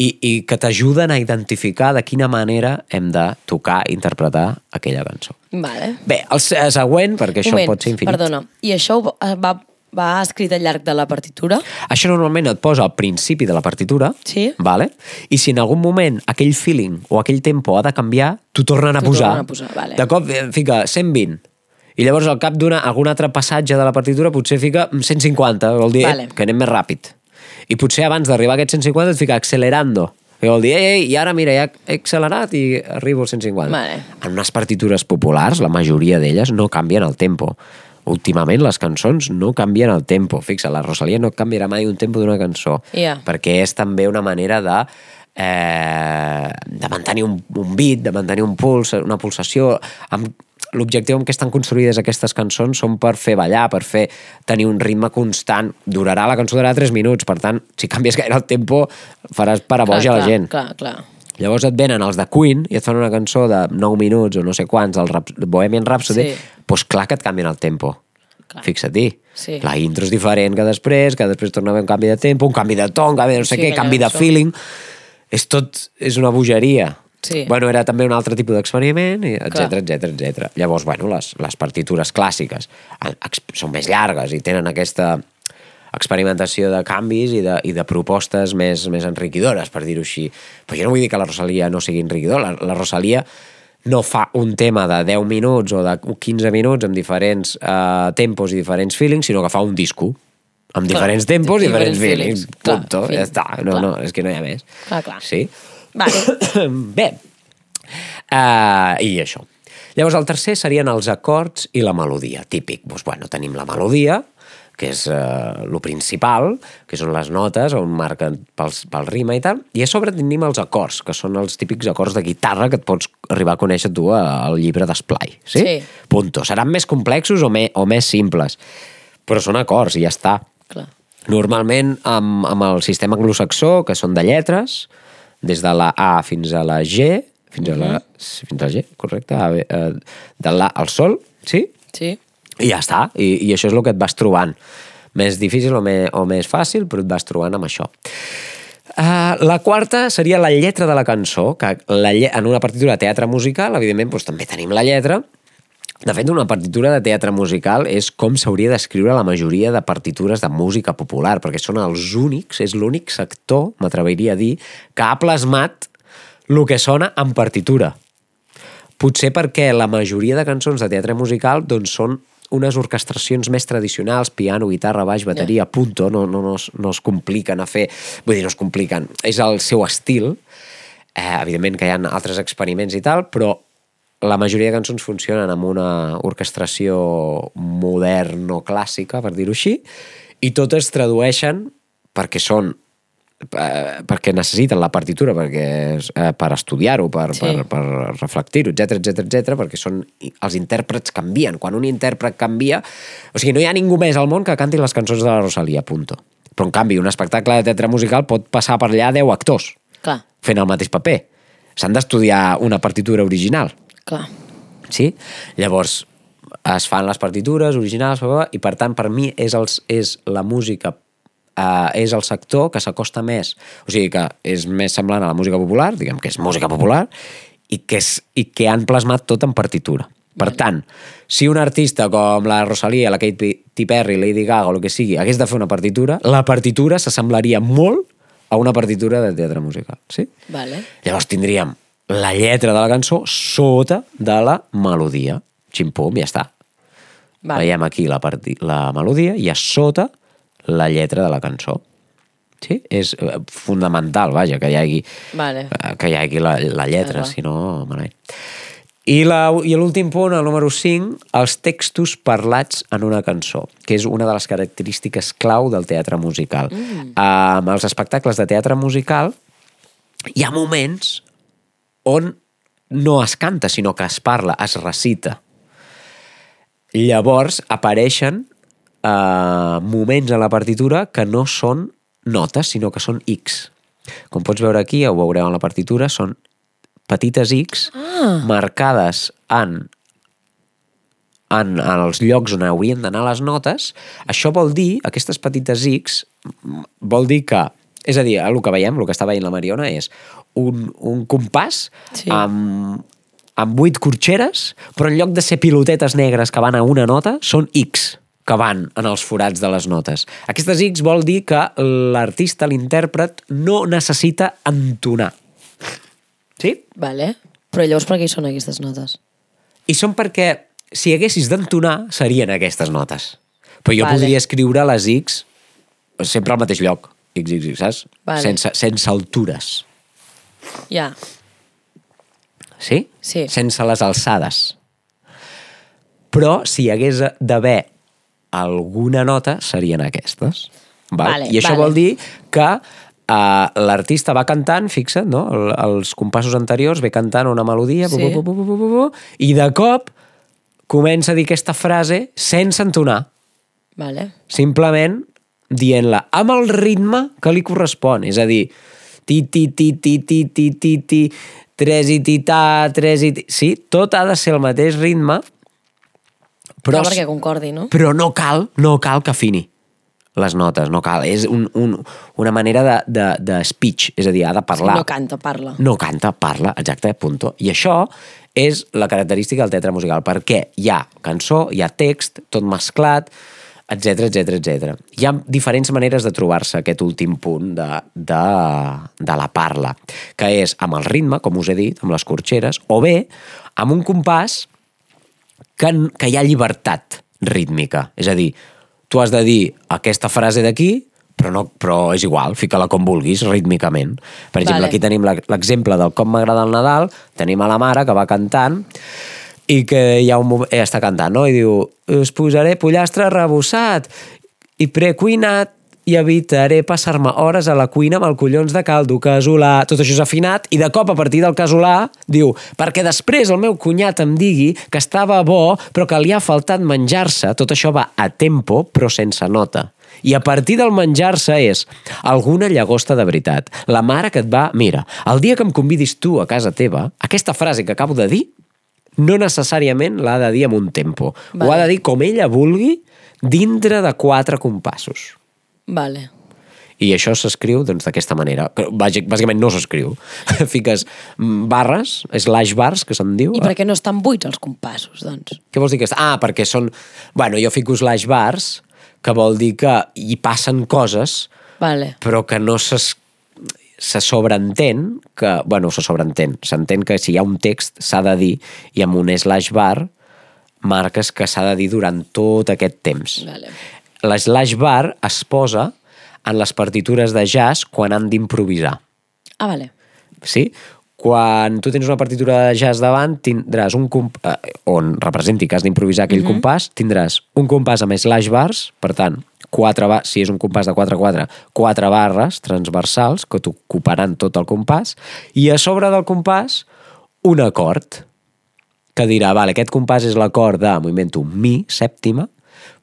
I, i que t'ajuden a identificar de quina manera hem de tocar i interpretar aquella cançó. Vale. Bé, el se- següent, perquè això Moment, pot ser infinit. Perdona, i això va, va, escrit al llarg de la partitura? Això normalment et posa al principi de la partitura, Sí. vale? i si en algun moment aquell feeling o aquell tempo ha de canviar, t'ho tornen a posar. tornen a posar, vale. De cop eh, fica 120, i llavors al cap d'un algun altre passatge de la partitura potser fica 150, vol dir Vale. eh, que anem més ràpid. I potser abans d'arribar a aquest 150 et fica accelerando, que vol dir, ei, ei, i ara mira, ja he accelerat i arribo al 150. Vale. En unes partitures populars, la majoria d'elles no canvien el tempo. Últimament les cançons no canvien el tempo. Fixa, la Rosalia no canviarà mai un tempo d'una cançó. Ja. Perquè és també una manera de eh, de mantenir un, un beat, de mantenir un puls, una pulsació. Amb, L'objectiu amb què estan construïdes aquestes cançons són per fer ballar, per fer tenir un ritme constant. Durarà, la cançó durarà 3 minuts, per tant, si canvies gaire el tempo, faràs boja a la clar, gent. Clar, clar. Llavors et venen els de Queen i et fan una cançó de 9 minuts o no sé quants, el Rap Bohemian Rhapsody, Sí. doncs clar que et canvien el tempo. Clar. Fixa-t'hi. Sí. La intro és diferent que després, que després torna a haver un canvi de tempo, un canvi de to, un canvi de no sé Sí, què, canvi de feeling. És tot... És una bogeria. Sí. Bueno, era també un altre tipus d'experiment, etc etc etc. Llavors, bueno, les, les partitures clàssiques eh, són més llargues i tenen aquesta experimentació de canvis i de, i de propostes més, més enriquidores, per dir-ho així. Però jo no vull dir que la Rosalia no sigui enriquidora. La, la Rosalia no fa un tema de 10 minuts o de 15 minuts amb diferents uh, tempos i diferents feelings, sinó que fa un disco amb Clar, diferents tempos i diferents diferents feelings. feelings. Clar, Punto. fin. Ja està. No, Clar. no, és que no hi ha més. Clar, clar. Sí? Vale. Bé, uh, i això. Llavors, el tercer serien els acords i la melodia, típic. Doncs, bueno, tenim la melodia, que és eh, lo principal, que són les notes on marquen pels, pel rima i tal, i a sobre tenim els acords, que són els típics acords de guitarra que et pots arribar a conèixer tu a- al llibre d'esplai. Sí? Sí. Punto. Seran més complexos o, me, o més simples, però són acords i ja està. Clar. Normalment amb, amb el sistema anglosaxó, que són de lletres, des de la A fins a la G, fins a la, sí, fins a la G, correcte, a, B, eh, de la al sol, sí? Sí? I ja està, I, i això és el que et vas trobant. Més difícil o, me, o més fàcil, però et vas trobant amb això. Uh, la quarta seria la lletra de la cançó, que la lle en una partitura de teatre musical, evidentment, doncs, també tenim la lletra. De fet, una partitura de teatre musical és com s'hauria d'escriure la majoria de partitures de música popular, perquè són els únics, és l'únic sector, m'atreviria a dir, que ha plasmat el que sona en partitura. Potser perquè la majoria de cançons de teatre musical doncs, són unes orquestracions més tradicionals, piano, guitarra, baix, bateria, yeah. punto, no, no, no, es, no es compliquen a fer, vull dir, no es compliquen, és el seu estil, eh, evidentment que hi ha altres experiments i tal, però la majoria de cançons funcionen amb una orquestració moderno-clàssica, per dir-ho així, i totes tradueixen perquè són eh, perquè necessiten la partitura perquè, és, eh, per estudiar-ho, per, Sí. per, per reflectir-ho, etc etc etc perquè són, els intèrprets canvien. Quan un intèrpret canvia... O sigui, no hi ha ningú més al món que canti les cançons de la Rosalia, punto. Però, en canvi, un espectacle de teatre musical pot passar per allà 10 actors Clar, fent el mateix paper. S'han d'estudiar una partitura original. Clar. Sí? Llavors, es fan les partitures originals i per tant per mi és, els, és la música eh, és el sector que s'acosta més o sigui que és més semblant a la música popular diguem que és música popular i que, és, i que han plasmat tot en partitura per tant, si un artista com la Rosalia, la Katy Perry, Lady Gaga o el que sigui, hagués de fer una partitura la partitura s'assemblaria molt a una partitura de teatre musical sí? Vale. Llavors tindríem la lletra de la cançó sota de la melodia. Ximpum, ja està. Vale. Veiem aquí la, parti la melodia i a sota la lletra de la cançó. Sí? És eh, fundamental, vaja, que hi hagi, Vale. eh, que hi hagi la, la lletra, si no, malament. I la- i l'últim punt, el número 5, els textos parlats en una cançó, que és una de les característiques clau del teatre musical. Mm. Amb els espectacles de teatre musical hi ha moments on no es canta, sinó que es parla, es recita. Llavors apareixen eh, moments a la partitura que no són notes, sinó que són X. Com pots veure aquí, ja ho veureu en la partitura, són petites X Ah. marcades en, en, en els llocs on haurien d'anar les notes. Això vol dir, aquestes petites X, vol dir que, és a dir, el que veiem, el que està veient la Mariona és un, un compàs Sí. amb, amb vuit corxeres, però en lloc de ser pilotetes negres que van a una nota, són X que van en els forats de les notes. Aquestes X vol dir que l'artista, l'intèrpret, no necessita entonar. Sí? Vale. Però llavors per què hi són aquestes notes? I són perquè, si haguessis d'entonar, serien aquestes notes. Però jo Vale. podria escriure les X sempre al mateix lloc. X, X, X, saps? Vale. Sense, sense altures. Ja. Sí? Sí. Sense les alçades. Però si hi hagués d'haver alguna nota, serien aquestes. Val? Vale, I això vale. vol dir que uh, l'artista va cantant, fixa't, no? El, els compassos anteriors ve cantant una melodia, Sí. bu, bu, bu, bu, bu, bu, bu, i de cop comença a dir aquesta frase sense entonar, Vale. simplement dient-la amb el ritme que li correspon. És a dir, ti, ti, ti, ti, ti, ti, ti, ti, tres i ti, ta, tres i ti... Sí, tot ha de ser el mateix ritme, però, Però perquè concordi, no? però no cal, no cal que afini les notes, no cal. És un, un, una manera de, de, de speech, és a dir, ha de parlar. No canta, parla. No canta, parla, exacte, punto. I això és la característica del teatre musical, perquè hi ha cançó, hi ha text, tot mesclat, etc etc etc. Hi ha diferents maneres de trobar-se aquest últim punt de, de, de la parla, que és amb el ritme, com us he dit, amb les corxeres, o bé amb un compàs que, que hi ha llibertat rítmica. És a dir, tu has de dir aquesta frase d'aquí, però, no, però és igual, fica-la com vulguis, rítmicament. Per exemple, Vale. aquí tenim l'exemple del Com m'agrada el Nadal, tenim a la mare que va cantant i que hi ha un moment, ella està cantant, no? I diu, us posaré pollastre rebossat. i precuinat i evitaré passar-me hores a la cuina amb el collons de caldo casolà. Tot això és afinat i de cop a partir del casolà diu perquè després el meu cunyat em digui que estava bo però que li ha faltat menjar-se. Tot això va a tempo però sense nota. I a partir del menjar-se és alguna llagosta de veritat. La mare que et va... Mira, el dia que em convidis tu a casa teva, aquesta frase que acabo de dir no necessàriament l'ha de dir amb un tempo. Vale. Ho ha de dir com ella vulgui dintre de quatre compassos. Vale. I això s'escriu doncs, d'aquesta manera. Que bàsic- Bàsicament no s'escriu. Fiques mm, barres, slash bars, que se'n diu. I per què no estan buits els compassos, doncs? Què vols dir que... Ah, perquè són... Bueno, jo fico slash bars, que vol dir que hi passen coses, Vale. però que no s'es se sobreentén que, bueno, se sobreentén, s'entén que si hi ha un text s'ha de dir i amb un slash bar marques que s'ha de dir durant tot aquest temps. Vale. L'slash bar es posa en les partitures de jazz quan han d'improvisar. Ah, vale. Sí? Quan tu tens una partitura de jazz davant, tindràs un comp eh, on representi que has d'improvisar aquell mm -hmm. compàs, tindràs un compàs amb slash bars, per tant, quatre ba si és un compàs de 4-4, quatre barres transversals que t'ocuparan tot el compàs, i a sobre del compàs, un acord que dirà, vale, aquest compàs és l'acord de, m'ho invento, mi sèptima,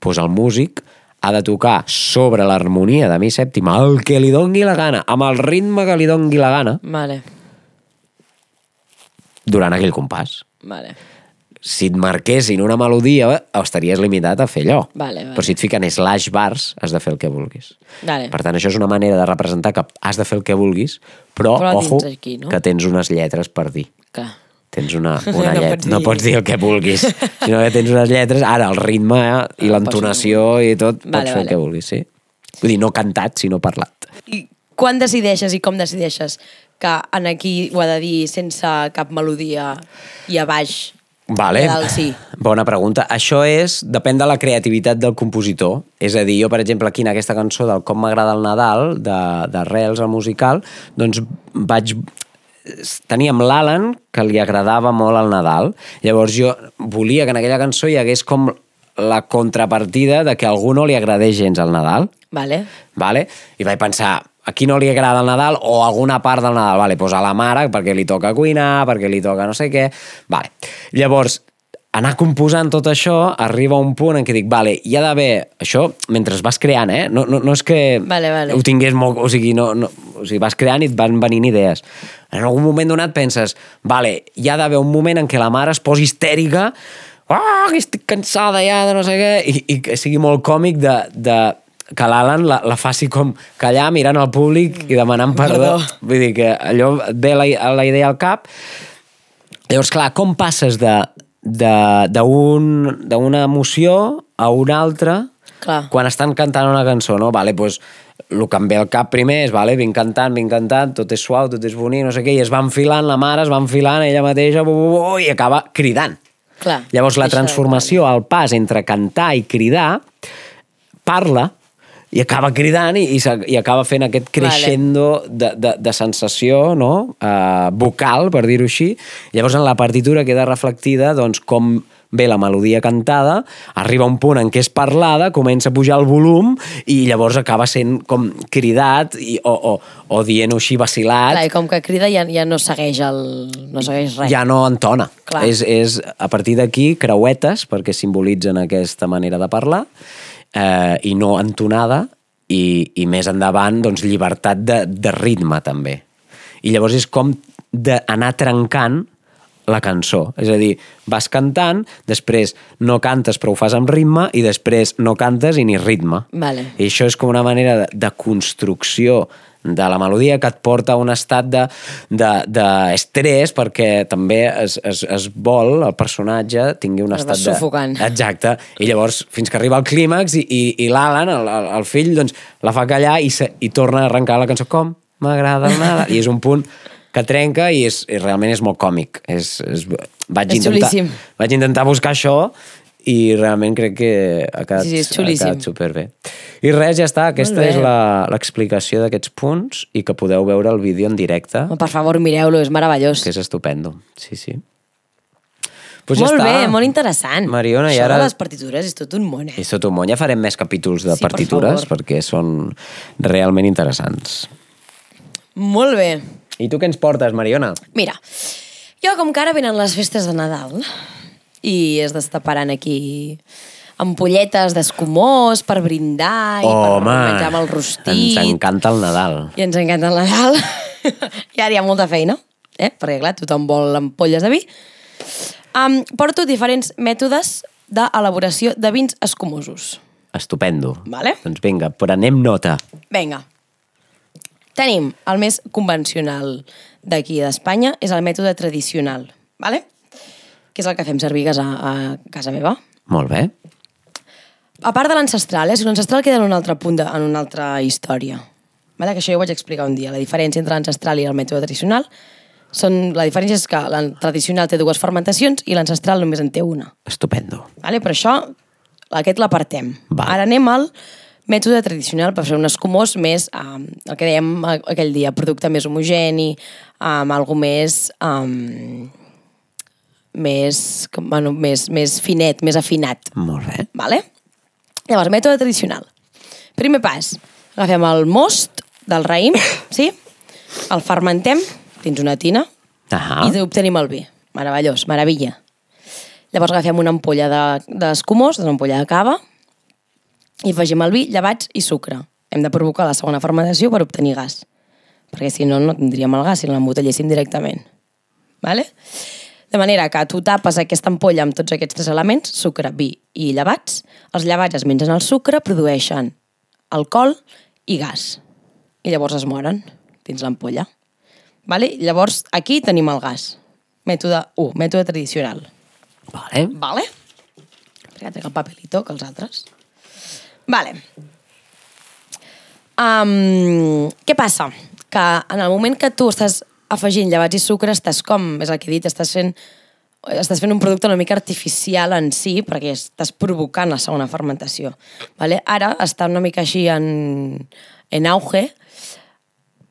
doncs el músic ha de tocar sobre l'harmonia de mi sèptima el que li dongui la gana, amb el ritme que li dongui la gana, Vale. Durant aquell compàs. Vale. Si et marquessin una melodia, estaries limitat a fer allò. Vale, vale. Però si et fiquen slash bars, has de fer el que vulguis. Vale. Per tant, això és una manera de representar que has de fer el que vulguis, però, Però ojo, aquí, no? que tens unes lletres per dir. Clar. Tens una, una No lletra. pots No pots dir el que vulguis, sinó que tens unes lletres. Ara, el ritme eh, i l'entonació i tot, Vale, pots fer vale. el que vulguis, sí? Vull dir, no cantat, sinó parlat. I quan decideixes i com decideixes que en aquí ho ha de dir sense cap melodia i a baix Vale. a dalt sí? Bona pregunta. Això és, depèn de la creativitat del compositor. És a dir, jo, per exemple, aquí en aquesta cançó del Com m'agrada el Nadal, de, de Rels, el musical, doncs vaig teníem l'Alan, que li agradava molt el Nadal. Llavors jo volia que en aquella cançó hi hagués com la contrapartida de que a algú no li agradés gens el Nadal, Vale. vale? i vaig pensar, a qui no li agrada el Nadal o alguna part del Nadal, vale, doncs a la mare perquè li toca cuinar, perquè li toca no sé què, vale. Llavors, anar composant tot això, arriba un punt en què dic, vale, hi ha d'haver, això mentre es vas creant, eh? No, no, no és que Vale, vale. ho tingués molt, o sigui, no, no, o sigui, vas creant i et van venint idees. En algun moment donat penses, vale, hi ha d'haver un moment en què la mare es posi histèrica, ah, que estic cansada ja de no sé què, i, i que sigui molt còmic de, de que l'Alan la, la faci com callar mirant al públic i demanant perdó. Perdó. Vull dir que allò ve la, la idea al cap. Llavors, clar, com passes de de- d'un- d'una emoció a una altra Clar. quan estan cantant una cançó, no? Vale, pues, el que em ve al cap primer és, vale, vinc cantant, vinc cantant, tot és suau, tot és bonic, no sé què, i es va enfilant, la mare es va enfilant ella mateixa, bu, bu, bu, i acaba cridant. Clar. Llavors, la transformació, el pas entre cantar i cridar, parla i acaba cridant i, i, i acaba fent aquest crescendo de, de, de sensació no? uh, vocal, per dir-ho així. Llavors, en la partitura queda reflectida doncs, com ve la melodia cantada, arriba un punt en què és parlada, comença a pujar el volum i llavors acaba sent com cridat i, o, o, o dient-ho així vacilat. Clar, i com que crida ja, ja no segueix el... no segueix res. Ja no entona. Clar. És, és, a partir d'aquí, creuetes, perquè simbolitzen aquesta manera de parlar, eh, i no entonada, i, i més endavant, doncs, llibertat de, de ritme, també. I llavors és com d'anar trencant la cançó. És a dir, vas cantant, després no cantes però ho fas amb ritme i després no cantes i ni ritme. Vale. I això és com una manera de, de construcció de la melodia que et porta a un estat de, de, de perquè també es, es, es vol el personatge tingui un estat de... sufocant. Exacte. I llavors, fins que arriba al clímax i, i, i l'Alan, el, el, el fill, doncs, la fa callar i, se, i torna a arrencar la cançó com m'agrada nada. I és un punt que trenca i, és, i realment és molt còmic. És, és, vaig, És intentar, xulíssim. vaig intentar buscar això i realment crec que ha quedat, Sí, sí, és ha quedat superbé. I res, ja està. Aquesta és l'explicació d'aquests punts i que podeu veure el vídeo en directe, Home, Per favor, mireu-lo, és meravellós. que és estupendo. Sí, sí. Pues ja molt està. bé, molt interessant. Mariona, i Això ara- de les partitures és tot un món, eh? És tot un món. Ja farem més capítols de Sí, per partitures favor. perquè són realment interessants. Molt bé. I tu què ens portes, Mariona? Mira, jo com que ara venen les festes de Nadal i es destaparan aquí ampolletes d'escumós per brindar i per menjar amb el rostit. ens encanta el Nadal. I ens encanta el Nadal. I ara hi ha molta feina, eh? perquè clar, tothom vol ampolles de vi. Um, porto diferents mètodes d'elaboració de vins escumosos. Estupendo. Vale. Doncs vinga, prenem nota. Vinga. Tenim el més convencional d'aquí d'Espanya, és el mètode tradicional, vale? que és el que fem servir a casa, a casa meva. Molt bé. A part de l'ancestral, eh? si l'ancestral queda en un altre punt, de, en una altra història. Vale? Que això jo ho vaig explicar un dia. La diferència entre l'ancestral i el mètode tradicional són, la diferència és que la tradicional té dues fermentacions i l'ancestral només en té una. Estupendo. Vale? Per això aquest l'apartem. Ara anem al mètode tradicional per fer un escumós més, um, el que dèiem aquell dia, producte més homogeni, amb um, algo més, um, més, com, bueno, més, més finet, més afinat. Molt bé. Vale? Llavors, mètode tradicional. Primer pas, agafem el most del raïm, sí? el fermentem dins una tina Ah. i obtenim el vi. Meravellós, meravella. Llavors agafem una ampolla de- d'escumós, de, una ampolla de cava, i afegim el vi, llevats i sucre. Hem de provocar la segona fermentació per obtenir gas, perquè si no, no tindríem el gas si l'embotelléssim directament. Vale? De manera que tu tapes aquesta ampolla amb tots aquests tres elements, sucre, vi i llevats, els llevats es mengen el sucre, produeixen alcohol i gas. I llavors es moren dins l'ampolla. Vale? Llavors, aquí tenim el gas. Mètode 1, mètode tradicional. Vale. Vale? Perquè trec el papelito que els altres. Vale. Um, què passa? Que en el moment que tu estàs afegint llevats i sucre, estàs com, és el que he dit, estàs fent, estàs fent un producte una mica artificial en si, perquè estàs provocant la segona fermentació. Vale? Ara està una mica així en, en auge,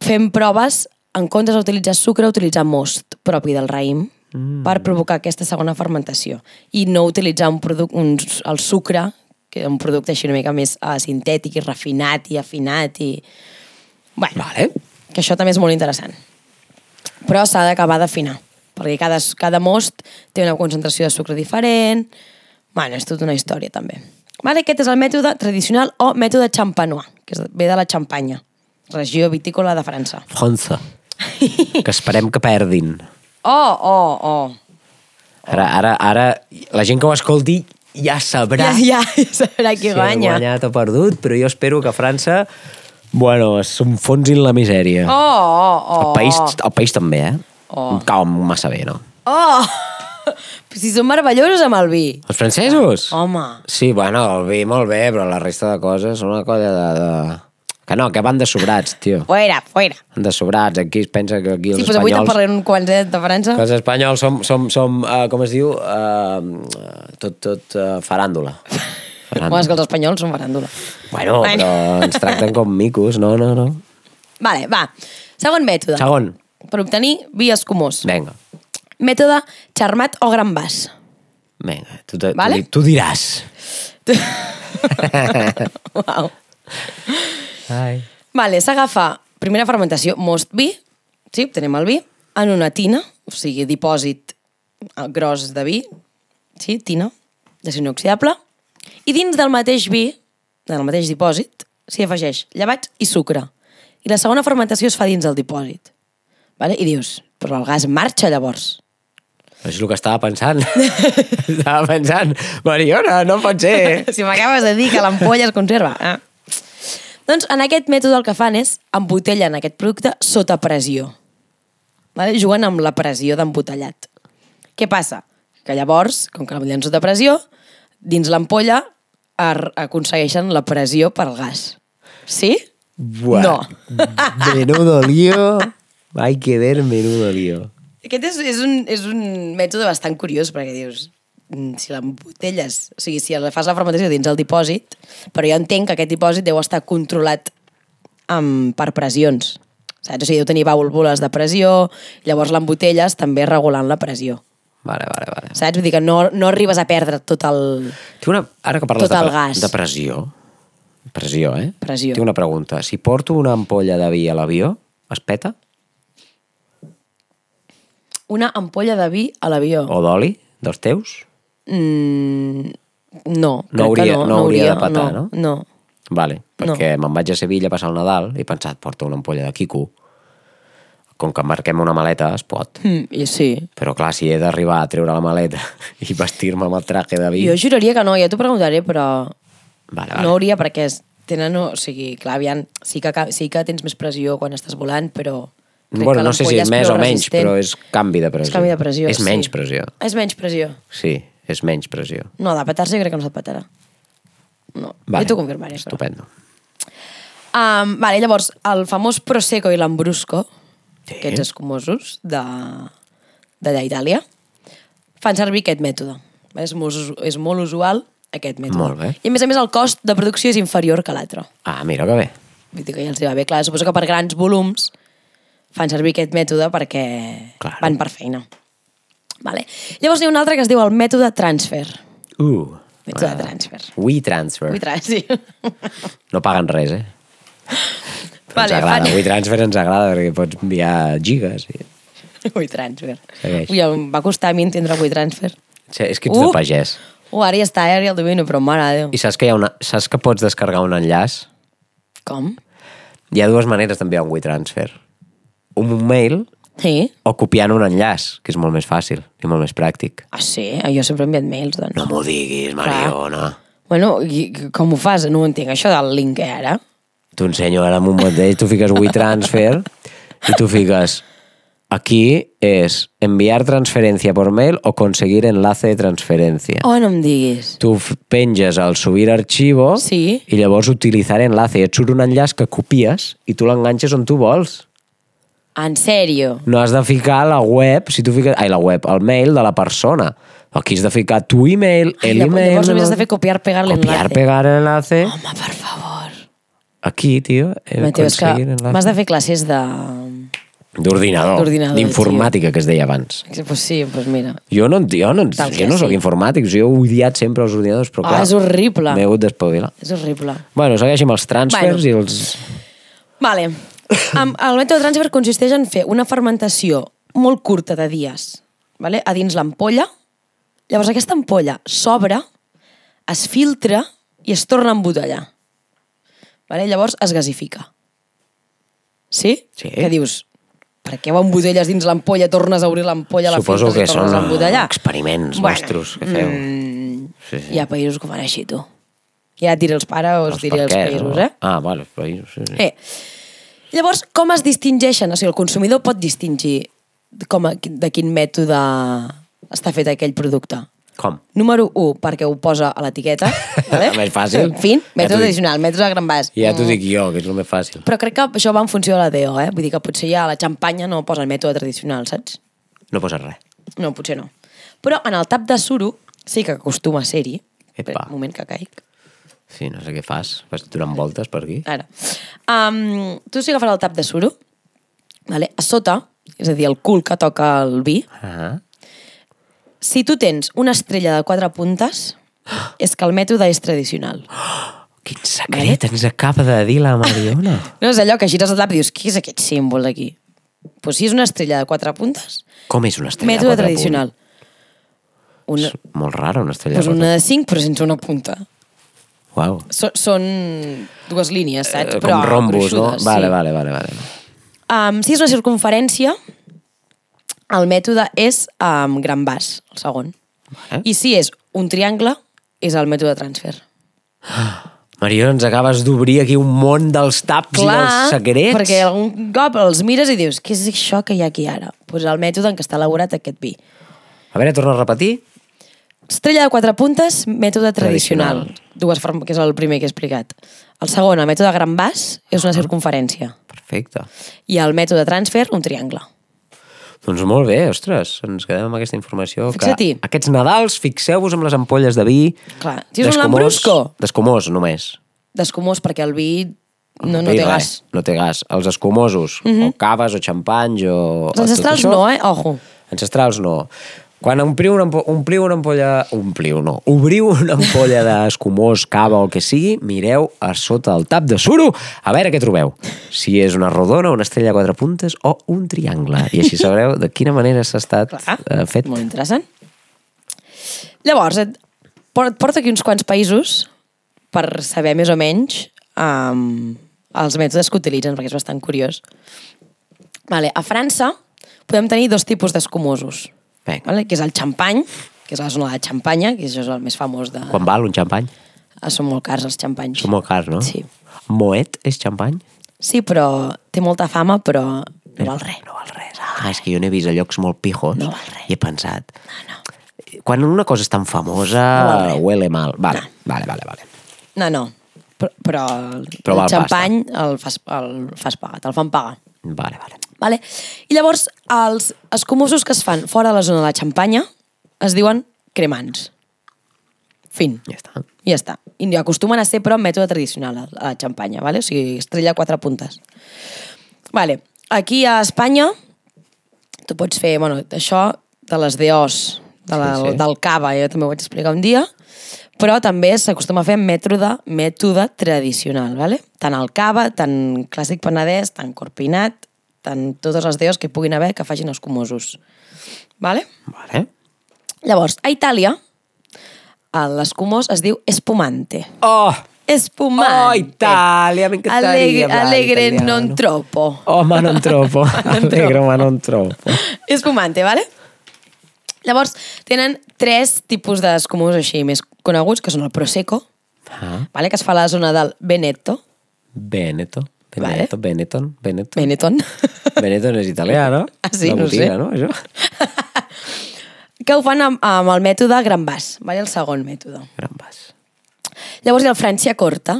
fem proves en comptes d'utilitzar sucre, utilitzar most propi del raïm mm. per provocar aquesta segona fermentació i no utilitzar un produc, un, el sucre, que és un producte així una mica més uh, sintètic i refinat i afinat i... Bueno, Vale. que això també és molt interessant. Però s'ha d'acabar d'afinar, perquè cada, cada most té una concentració de sucre diferent... Bueno, és tota una història, també. Vale, aquest és el mètode tradicional o mètode champanois, que és- ve de la Xampanya, regió vitícola de França. França. que esperem que perdin. Oh, oh, oh. Ara, ara, ara, la gent que ho escolti ja sabrà Ja, ja, sabrà qui si ha guanya. guanyat o perdut, però jo espero que França, bueno, s'enfonsin la misèria. Oh, oh, oh. El, país, el país també, eh? Oh. Em cau massa bé, no? Oh! si són meravellosos amb el vi. Els francesos? Home. Sí, bueno, el vi molt bé, però la resta de coses són una cosa de... de... Que no, que van de sobrats, tio. Fuera, fuera. Van de sobrats. Aquí es pensa que aquí els Sí, doncs avui te'n espanyols... parlaré un quantet de França. Que els espanyols som, som, som uh, com es diu, uh, tot, tot uh, faràndula. Bueno, és que els espanyols són faràndula. Bueno, Bueno. però ens tracten com micos, no, no, no. Vale, va. Segon mètode. Segon, Per obtenir vi escumós. vinga, Mètode xarmat o gran vas. vinga, tu, tu, Vale. tu, tu diràs. Uau. Ai. Vale, s'agafa primera fermentació, most vi, sí, tenim el vi, en una tina, o sigui, dipòsit eh, gros de vi, sí, tina, d'acer inoxidable, i dins del mateix vi, del mateix dipòsit, s'hi afegeix llevats i sucre. I la segona fermentació es fa dins del dipòsit. Vale? I dius, però el gas marxa llavors. És el que estava pensant. estava pensant, Mariona, no pot ser. si m'acabes de dir que l'ampolla es conserva. Eh? Doncs en aquest mètode el que fan és embotellen aquest producte sota pressió. Vale? Juguen amb la pressió d'embotellat. Què passa? Que llavors, com que l'embotellen sota pressió, dins l'ampolla aconsegueixen la pressió pel gas. Sí? Buah. No. Menudo lío. Hay que ver menudo lío. Aquest és, és, un, és un mètode bastant curiós, perquè dius, si l'embotelles, o sigui, si la fas la fermentació dins el dipòsit, però jo entenc que aquest dipòsit deu estar controlat amb, per pressions. Saps? O sigui, deu tenir vàlvules de pressió, llavors l'embotelles també regulant la pressió. Vale, vale, vale. Saps? Vull dir que no, no arribes a perdre tot el... Tinc una, ara que parles de, gas. de pressió, pressió, eh? Pressió. Tinc una pregunta. Si porto una ampolla de vi a l'avió, es peta? Una ampolla de vi a l'avió. O d'oli, dels teus? Mm, no, No hauria- que no, no hauria de petar, no? no? No. Vale, perquè me'n vaig a Sevilla a passar el Nadal i he pensat, porto una ampolla de Kiko. Com que embarquem una maleta, es pot. Mm, i sí. Però clar, si he d'arribar a treure la maleta i vestir-me amb el traje de vi... Jo juraria que no, ja t'ho preguntaré, però Vale, no vale. hauria perquè tenen... O sigui, clar, aviam, sí que, sí que tens més pressió quan estàs volant, però... crec Bueno, no sé si és més o menys, resistent. però és canvi de pressió. És canvi de pressió, És sí. menys pressió. És menys pressió. Sí, és menys pressió. No, de petar-se crec que no se't petarà. No, Vale. jo t'ho confirmaré. Però. Estupendo. Um, vale, llavors, el famós Prosecco i l'Ambrusco, Sí. aquests escumosos de d'allà a Itàlia, fan servir aquest mètode. És molt, és molt usual aquest mètode. Molt bé. I a més a més el cost de producció és inferior que l'altre. Ah, mira que bé. Vull dir que ja els hi va bé. Clar, suposo que per grans volums fan servir aquest mètode perquè Claro. van per feina. Vale. Llavors n'hi ha un altre que es diu el mètode transfer. Uh. Mètode transfer. We transfer. Vull tra sí. No paguen res, eh? Però Vale, ens agrada. fan- We transfer ens agrada perquè pots enviar gigas. I... Vull transfer. Segueix. Ui, em va costar a mi entendre Vull transfer. Sí, és que ets de pagès. Uh, ara ja està, ara ja el domino, però mare de Déu. I saps que, hi ha una... saps que pots descarregar un enllaç? Com? Hi ha dues maneres d'enviar un WeTransfer. Un mail Sí? o copiant un enllaç, que és molt més fàcil i molt més pràctic. Ah, sí? Ah, Jo sempre he enviat mails, doncs. No m'ho diguis, Mariona. Bueno, i com ho fas? No ho entenc, això del link, eh, ara? T'ho ensenyo ara amb un mateix, tu fiques WeTransfer i tu fiques aquí és enviar transferencia por mail o conseguir enlace de transferencia. Oh, no em diguis. Tu penges el subir arxivo Sí. i llavors utilitzar enlace. I et surt un enllaç que copies i tu l'enganxes on tu vols. En sèrio? No has de ficar la web, si tu fiques... Ai, la web, el mail de la persona. Aquí has de ficar tu email, Ai, el email... llavors només no- has de fer copiar, pegar l'enlace. Copiar, pegar l'enlace. Home, per favor. Aquí, tio. Mateu, és que m'has de fer classes de... D'ordinador. D'informàtica, que es deia abans. Pues sí, pues mira. Jo no, jo no, Tal jo no sóc sí. informàtic, jo he odiat sempre els ordinadors, però Ah, clar, és horrible. m'he hagut d'espavilar. És horrible. Bueno, segueixi amb els transfers Bueno. i els... Vale. El mètode transfer consisteix en fer una fermentació molt curta de dies vale? a dins l'ampolla. Llavors aquesta ampolla s'obre, es filtra i es torna a embotellar. Vale? Llavors es gasifica. Sí? Sí. Que dius, per què ho embotelles dins l'ampolla, tornes a obrir l'ampolla, la Suposo filtres que i tornes són a embotellar? experiments vostres que feu. Mm, Sí, sí. Hi ha països que ho fan així, tu. Ja et diré els pares o us diré per els què, països, eh? Ah, vale, els països, sí, sí. Eh. Llavors, com es distingeixen? O sigui, el consumidor pot distingir com a, de quin mètode està fet aquell producte. Com? Número 1, perquè ho posa a l'etiqueta. Vale? Més fàcil. En fi, Ja mètode dic. tradicional, mètode de gran bas. Ja t'ho dic jo, que és el més fàcil. Però crec que això va en funció de la DO, eh? Vull dir que potser ja la xampanya no posa el mètode tradicional, saps? No posa res. No, potser no. Però en el tap de suro sí que acostuma a ser-hi. Epa. Un moment que caic. Sí, no sé què fas. Vas donant voltes per aquí. Ara. Um, tu sí que faràs el tap de suro. Vale? A sota, és a dir, el cul que toca el vi, Ah. si tu tens una estrella de quatre puntes, és que el mètode és tradicional. Quin secret ens acaba de dir la Mariona. No és allò que gires el tap i dius, què és aquest símbol d'aquí? Pues si és una estrella de quatre puntes, Com és una estrella mètode de quatre tradicional. Una? És molt rara una estrella pues de una quatre de cinc, però sense una punta. Uau. So, són dues línies, saps? Eh, com rombos, no? Vale, sí. vale, vale, vale. Um, si és una circunferència, el mètode és um, gran bas, el segon. Vale. I si és un triangle, és el mètode transfer. Mariona, ens acabes d'obrir aquí un món dels taps i dels secrets. perquè algun cop els mires i dius, què és això que hi ha aquí ara? Pues el mètode en què està elaborat aquest vi. A veure, torna a repetir. Estrella de quatre puntes, mètode tradicional. Tradicional. Dues formes, que és el primer que he explicat. El segon, el mètode gran bas, és una circunferència. Perfecte. I el mètode transfer, un triangle. Doncs molt bé, ostres, ens quedem amb aquesta informació. Fixa-t'hi. Que aquests Nadals, fixeu-vos amb les ampolles de vi. Clar, si és un lambrusco. D'escumós, només. Descomós, perquè el vi no, no Vi, té res, gas. No té gas. Els escumosos, o caves, o xampanys, o... Els ancestrals no, eh? Ojo. Ancestrals no. Quan ompliu una, ompliu una ampolla... Ompliu, no. Obriu una ampolla d'escumós, cava o el que sigui, mireu a sota del tap de suro a veure què trobeu. Si és una rodona, una estrella a quatre puntes o un triangle. I així sabreu de quina manera s'ha estat Clar, eh, fet. Molt interessant. Llavors, et porto aquí uns quants països per saber més o menys um, els mètodes que utilitzen, perquè és bastant curiós. Vale, a França podem tenir dos tipus d'escumosos. Vinga. Vale? Que és el xampany, que és la zona de Xampanya, que és el més famós de... Quan val un xampany? Ah, són molt cars els xampanys. Són molt cars, no? Sí. Moet és xampany? Sí, però té molta fama, però no val res. No val res. Ah, és que jo n'he vist a llocs molt pijos No i he pensat... No, no. Quan una cosa és tan famosa, No huele mal. Vale, vale, vale, vale. No, no. Però, però el, Però el xampany el fas, el fas pagar, te'l fan pagar. Vale, vale. Vale? I llavors, els escumosos que es fan fora de la zona de la xampanya es diuen cremants. Fin. Ja està. Ja està. I acostumen a ser, però, mètode tradicional a la xampanya, vale? o sigui, estrella quatre puntes. Vale. Aquí a Espanya, tu pots fer, bueno, això de les DOs, de la, Sí, sí. del cava, jo també ho vaig explicar un dia, però també s'acostuma a fer mètode, mètode tradicional, vale? tant el cava, tant clàssic penedès, tant corpinat, tant totes les DOs que puguin haver que facin els comosos. Vale? Vale. Llavors, a Itàlia, l'escumós es diu espumante. Oh! Espumante. Oh, Itàlia, m'encantaria Allegre, hablar allegre italiano. non troppo. Oh, ma non troppo. Allegro, ma non troppo. Espumante, vale? Llavors, tenen tres tipus d'escumós així més coneguts, que són el Prosecco, Ah, vale? que es fa a la zona del Veneto, Veneto. Vale. Veneto, Benetton, Veneto. Benetton, Benetton és italià, no? Ah, sí? La No botiga, sé. no? Això? que ho fan amb, amb el mètode Gran Bas, vale? el segon mètode. Gran pas. Llavors hi ha el Francia Corta,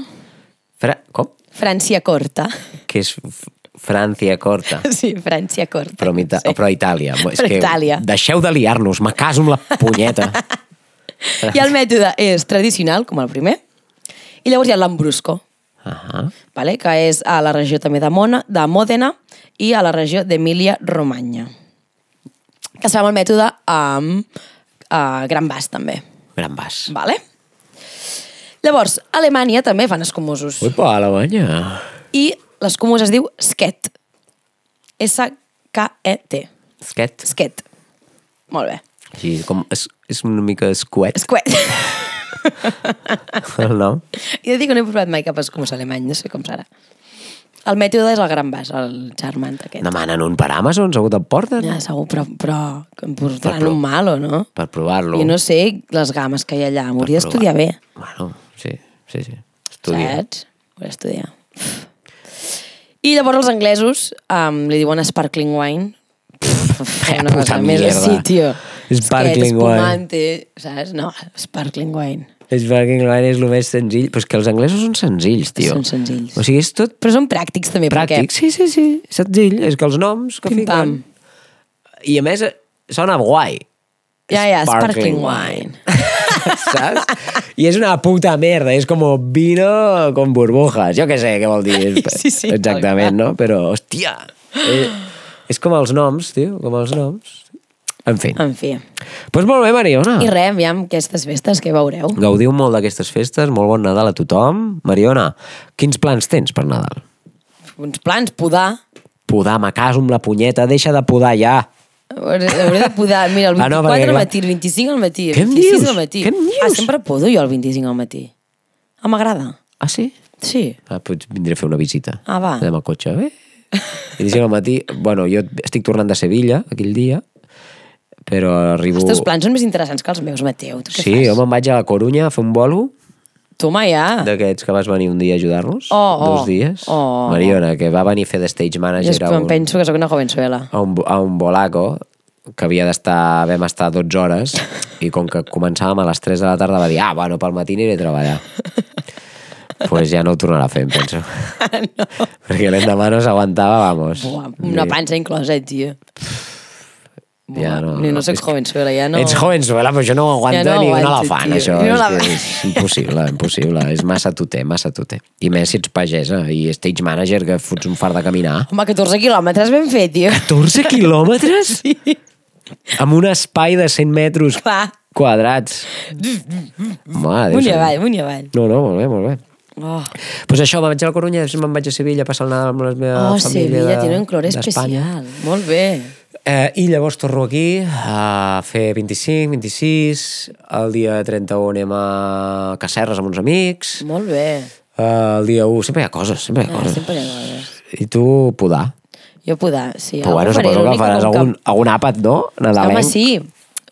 Fra... Com? Francia Corta, Que és F- Frància corta. sí, Francia Corta. Però, mita... Sí. però Itàlia. És Però que Itàlia. Deixeu de liar-nos, me caso amb la punyeta. I el mètode és tradicional, com el primer, i llavors hi ha vale? que és a la regió també de, Mona, de Mòdena i a la regió d'Emília-Romanya. Que es fa amb el mètode amb uh, Gran Bas, també. Gran vas. Vale? Llavors, a Alemanya també fan escumosos. Ui, pa, Alemanya. I l'escumós es diu Sket. S-K-E-T. Sket. Sket. Molt bé. Així, com, és, és una mica escuet, Squet. el nom. De dir que no he provat mai cap escumós alemany, no sé com serà. El mètode és el Gran Bas, el charmant aquest. Demanen un per Amazon, segur te'l porten? Ja, segur, però, però em portaran Per un malo, no? Per provar-lo. Jo no sé les games que hi ha allà. M'hauria d'estudiar bé. Bueno, sí, sí, sí. Estudia. Saps? M'hauria d'estudiar. I llavors els anglesos um, li diuen sparkling wine. eh, una cosa més així, tio. Sparkling wine. espumante, saps? No, sparkling wine. Sparkling wine és el més senzill, però és que els anglesos són senzills, tio. Són senzills. O sigui, és tot Però són pràctics també, pràctic. Sí, sí, sí, senzill. És que els noms que Pim, fiquen... I a més, sona guai. perquè... Ja, ja, sparkling wine. Saps? I és una puta merda, és com vino con burbujas, jo què sé què vol dir. Sí, sí, Exactament, no? Però, hòstia, eh, és com els noms, tio, com els noms. En fi. En fi. Doncs pues molt bé, Mariona. I res, aviam, aquestes festes que veureu. Gaudiu molt d'aquestes festes, molt bon Nadal a tothom. Mariona, quins plans tens per Nadal? Uns plans, podar. Podar, me caso amb la punyeta, deixa de podar ja. Hauré hauré de podar, mira, el Ah, 24 no, perquè, al matí, el 25 al matí, el Què em 26 dius? al matí. Què em dius? Ah, sempre podo jo el 25 al matí. Ah, m'agrada. Ah, sí? Sí. Ah, doncs vindré a fer una visita. Ah, va. Anem al cotxe. Eh? I dic al matí... Bueno, jo estic tornant de Sevilla aquell dia, però arribo... Els teus plans són més interessants que els meus, Mateu. Tu què Sí, fas? jo me'n vaig a la Corunya a fer un bolo Toma, ja. d'aquests que vas venir un dia a ajudar-nos. Oh, oh. Dos dies. Oh. Mariona, que va venir a fer de stage Jo manager és a que em un, penso que sóc una jovenzuela. a un, a un bolaco que havia d'estar, vam estar 12 hores i com que començàvem a les 3 de la tarda va dir, ah, bueno, pel matí aniré a treballar. pues ja no ho tornarà a fer, em penso. no. Perquè l'endemà no s'aguantava, vamos. Buah, una pansa inclosa, tio. Ja no, Ni no soc és que- jovenzuela, ja no... Ets jovenzuela, però això no ho aguanta Ja no ni un aguanto, elefant, tio. això. Un és, és impossible, impossible. És massa tuter, massa tuter. I més si ets pagesa i stage manager que fots un far de caminar. Home, 14 quilòmetres ben fet, tio. 14 quilòmetres? Sí. amb un espai de 100 metres Clar. quadrats. Mare, Déu Amunt i avall, amunt i avall. No, no, molt bé, molt bé. Oh, pues això, vaig a la Corunya, després me'n vaig a Sevilla a passar el Nadal amb la meva oh família Sevilla, de- tiene un d'Espanya. especial. Molt bé. Eh, I llavors torno aquí a fer 25, 26, el dia 31 anem a Casserres amb uns amics, Molt bé. eh, el dia 1 sempre hi ha coses, sempre hi ha Ah, coses. sempre hi ha coses. I tu, podar. Jo podar, sí. Però bueno, suposo que faràs com que- algun, algun àpat, no? Nadalenc. Home, sí,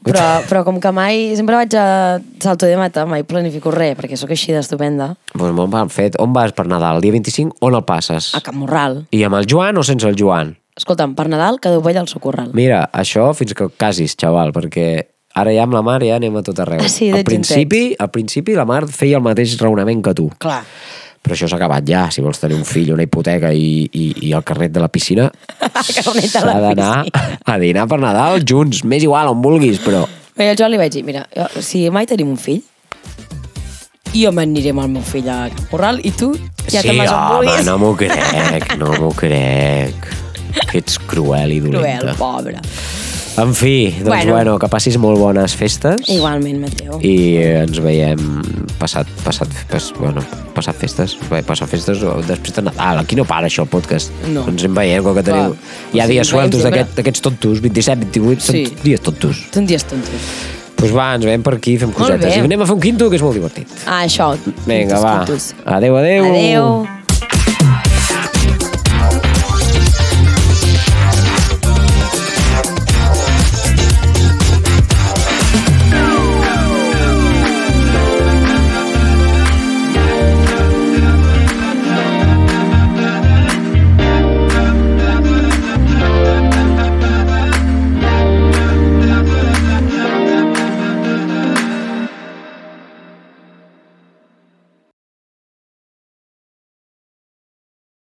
però, però com que mai... Sempre vaig a salto de mata, mai planifico res, perquè sóc així d'estupenda. Pues molt mal fet. On vas per Nadal? El dia 25, on el passes? A Can Morral. I amb el Joan o sense el Joan? Escolta'm, per Nadal, cada ovella al seu corral. Mira, això fins que casis, xaval, perquè ara ja amb la Mar ja anem a tot arreu. Ah, sí, al principi, al principi la Mar feia el mateix raonament que tu. Clar. Però això s'ha acabat ja. Si vols tenir un fill, una hipoteca i, i, i el carnet de la piscina, s'ha la d'anar a dinar per Nadal junts. M'és igual, on vulguis, però... Bé, Joan li vaig dir, mira, jo, si mai tenim un fill, jo m'aniré amb el meu fill a Can Morral i tu ja sí, te'n vas on home, vulguis. no m'ho crec, no m'ho crec. Que ets cruel i dolenta. Cruel, pobre. En fi, doncs bueno, Bueno. que passis molt bones festes. Igualment, Mateo. I ens veiem passat, passat, pas, bueno, passat festes. Bé, passat festes o després de Nadal. Aquí no para això, el podcast. No. Ens hem veient, com que teniu... Hi ha Sí, dies veiem sueltos d'aquests tontos, 27, 28, Sí. són dies tontos. Tu un dia és tonto. Doncs pues va, ens veiem per aquí, fem cosetes. I anem a fer un quinto, que és molt divertit. Ah, això. Vinga, va. quintos. Adéu, adéu. Adéu.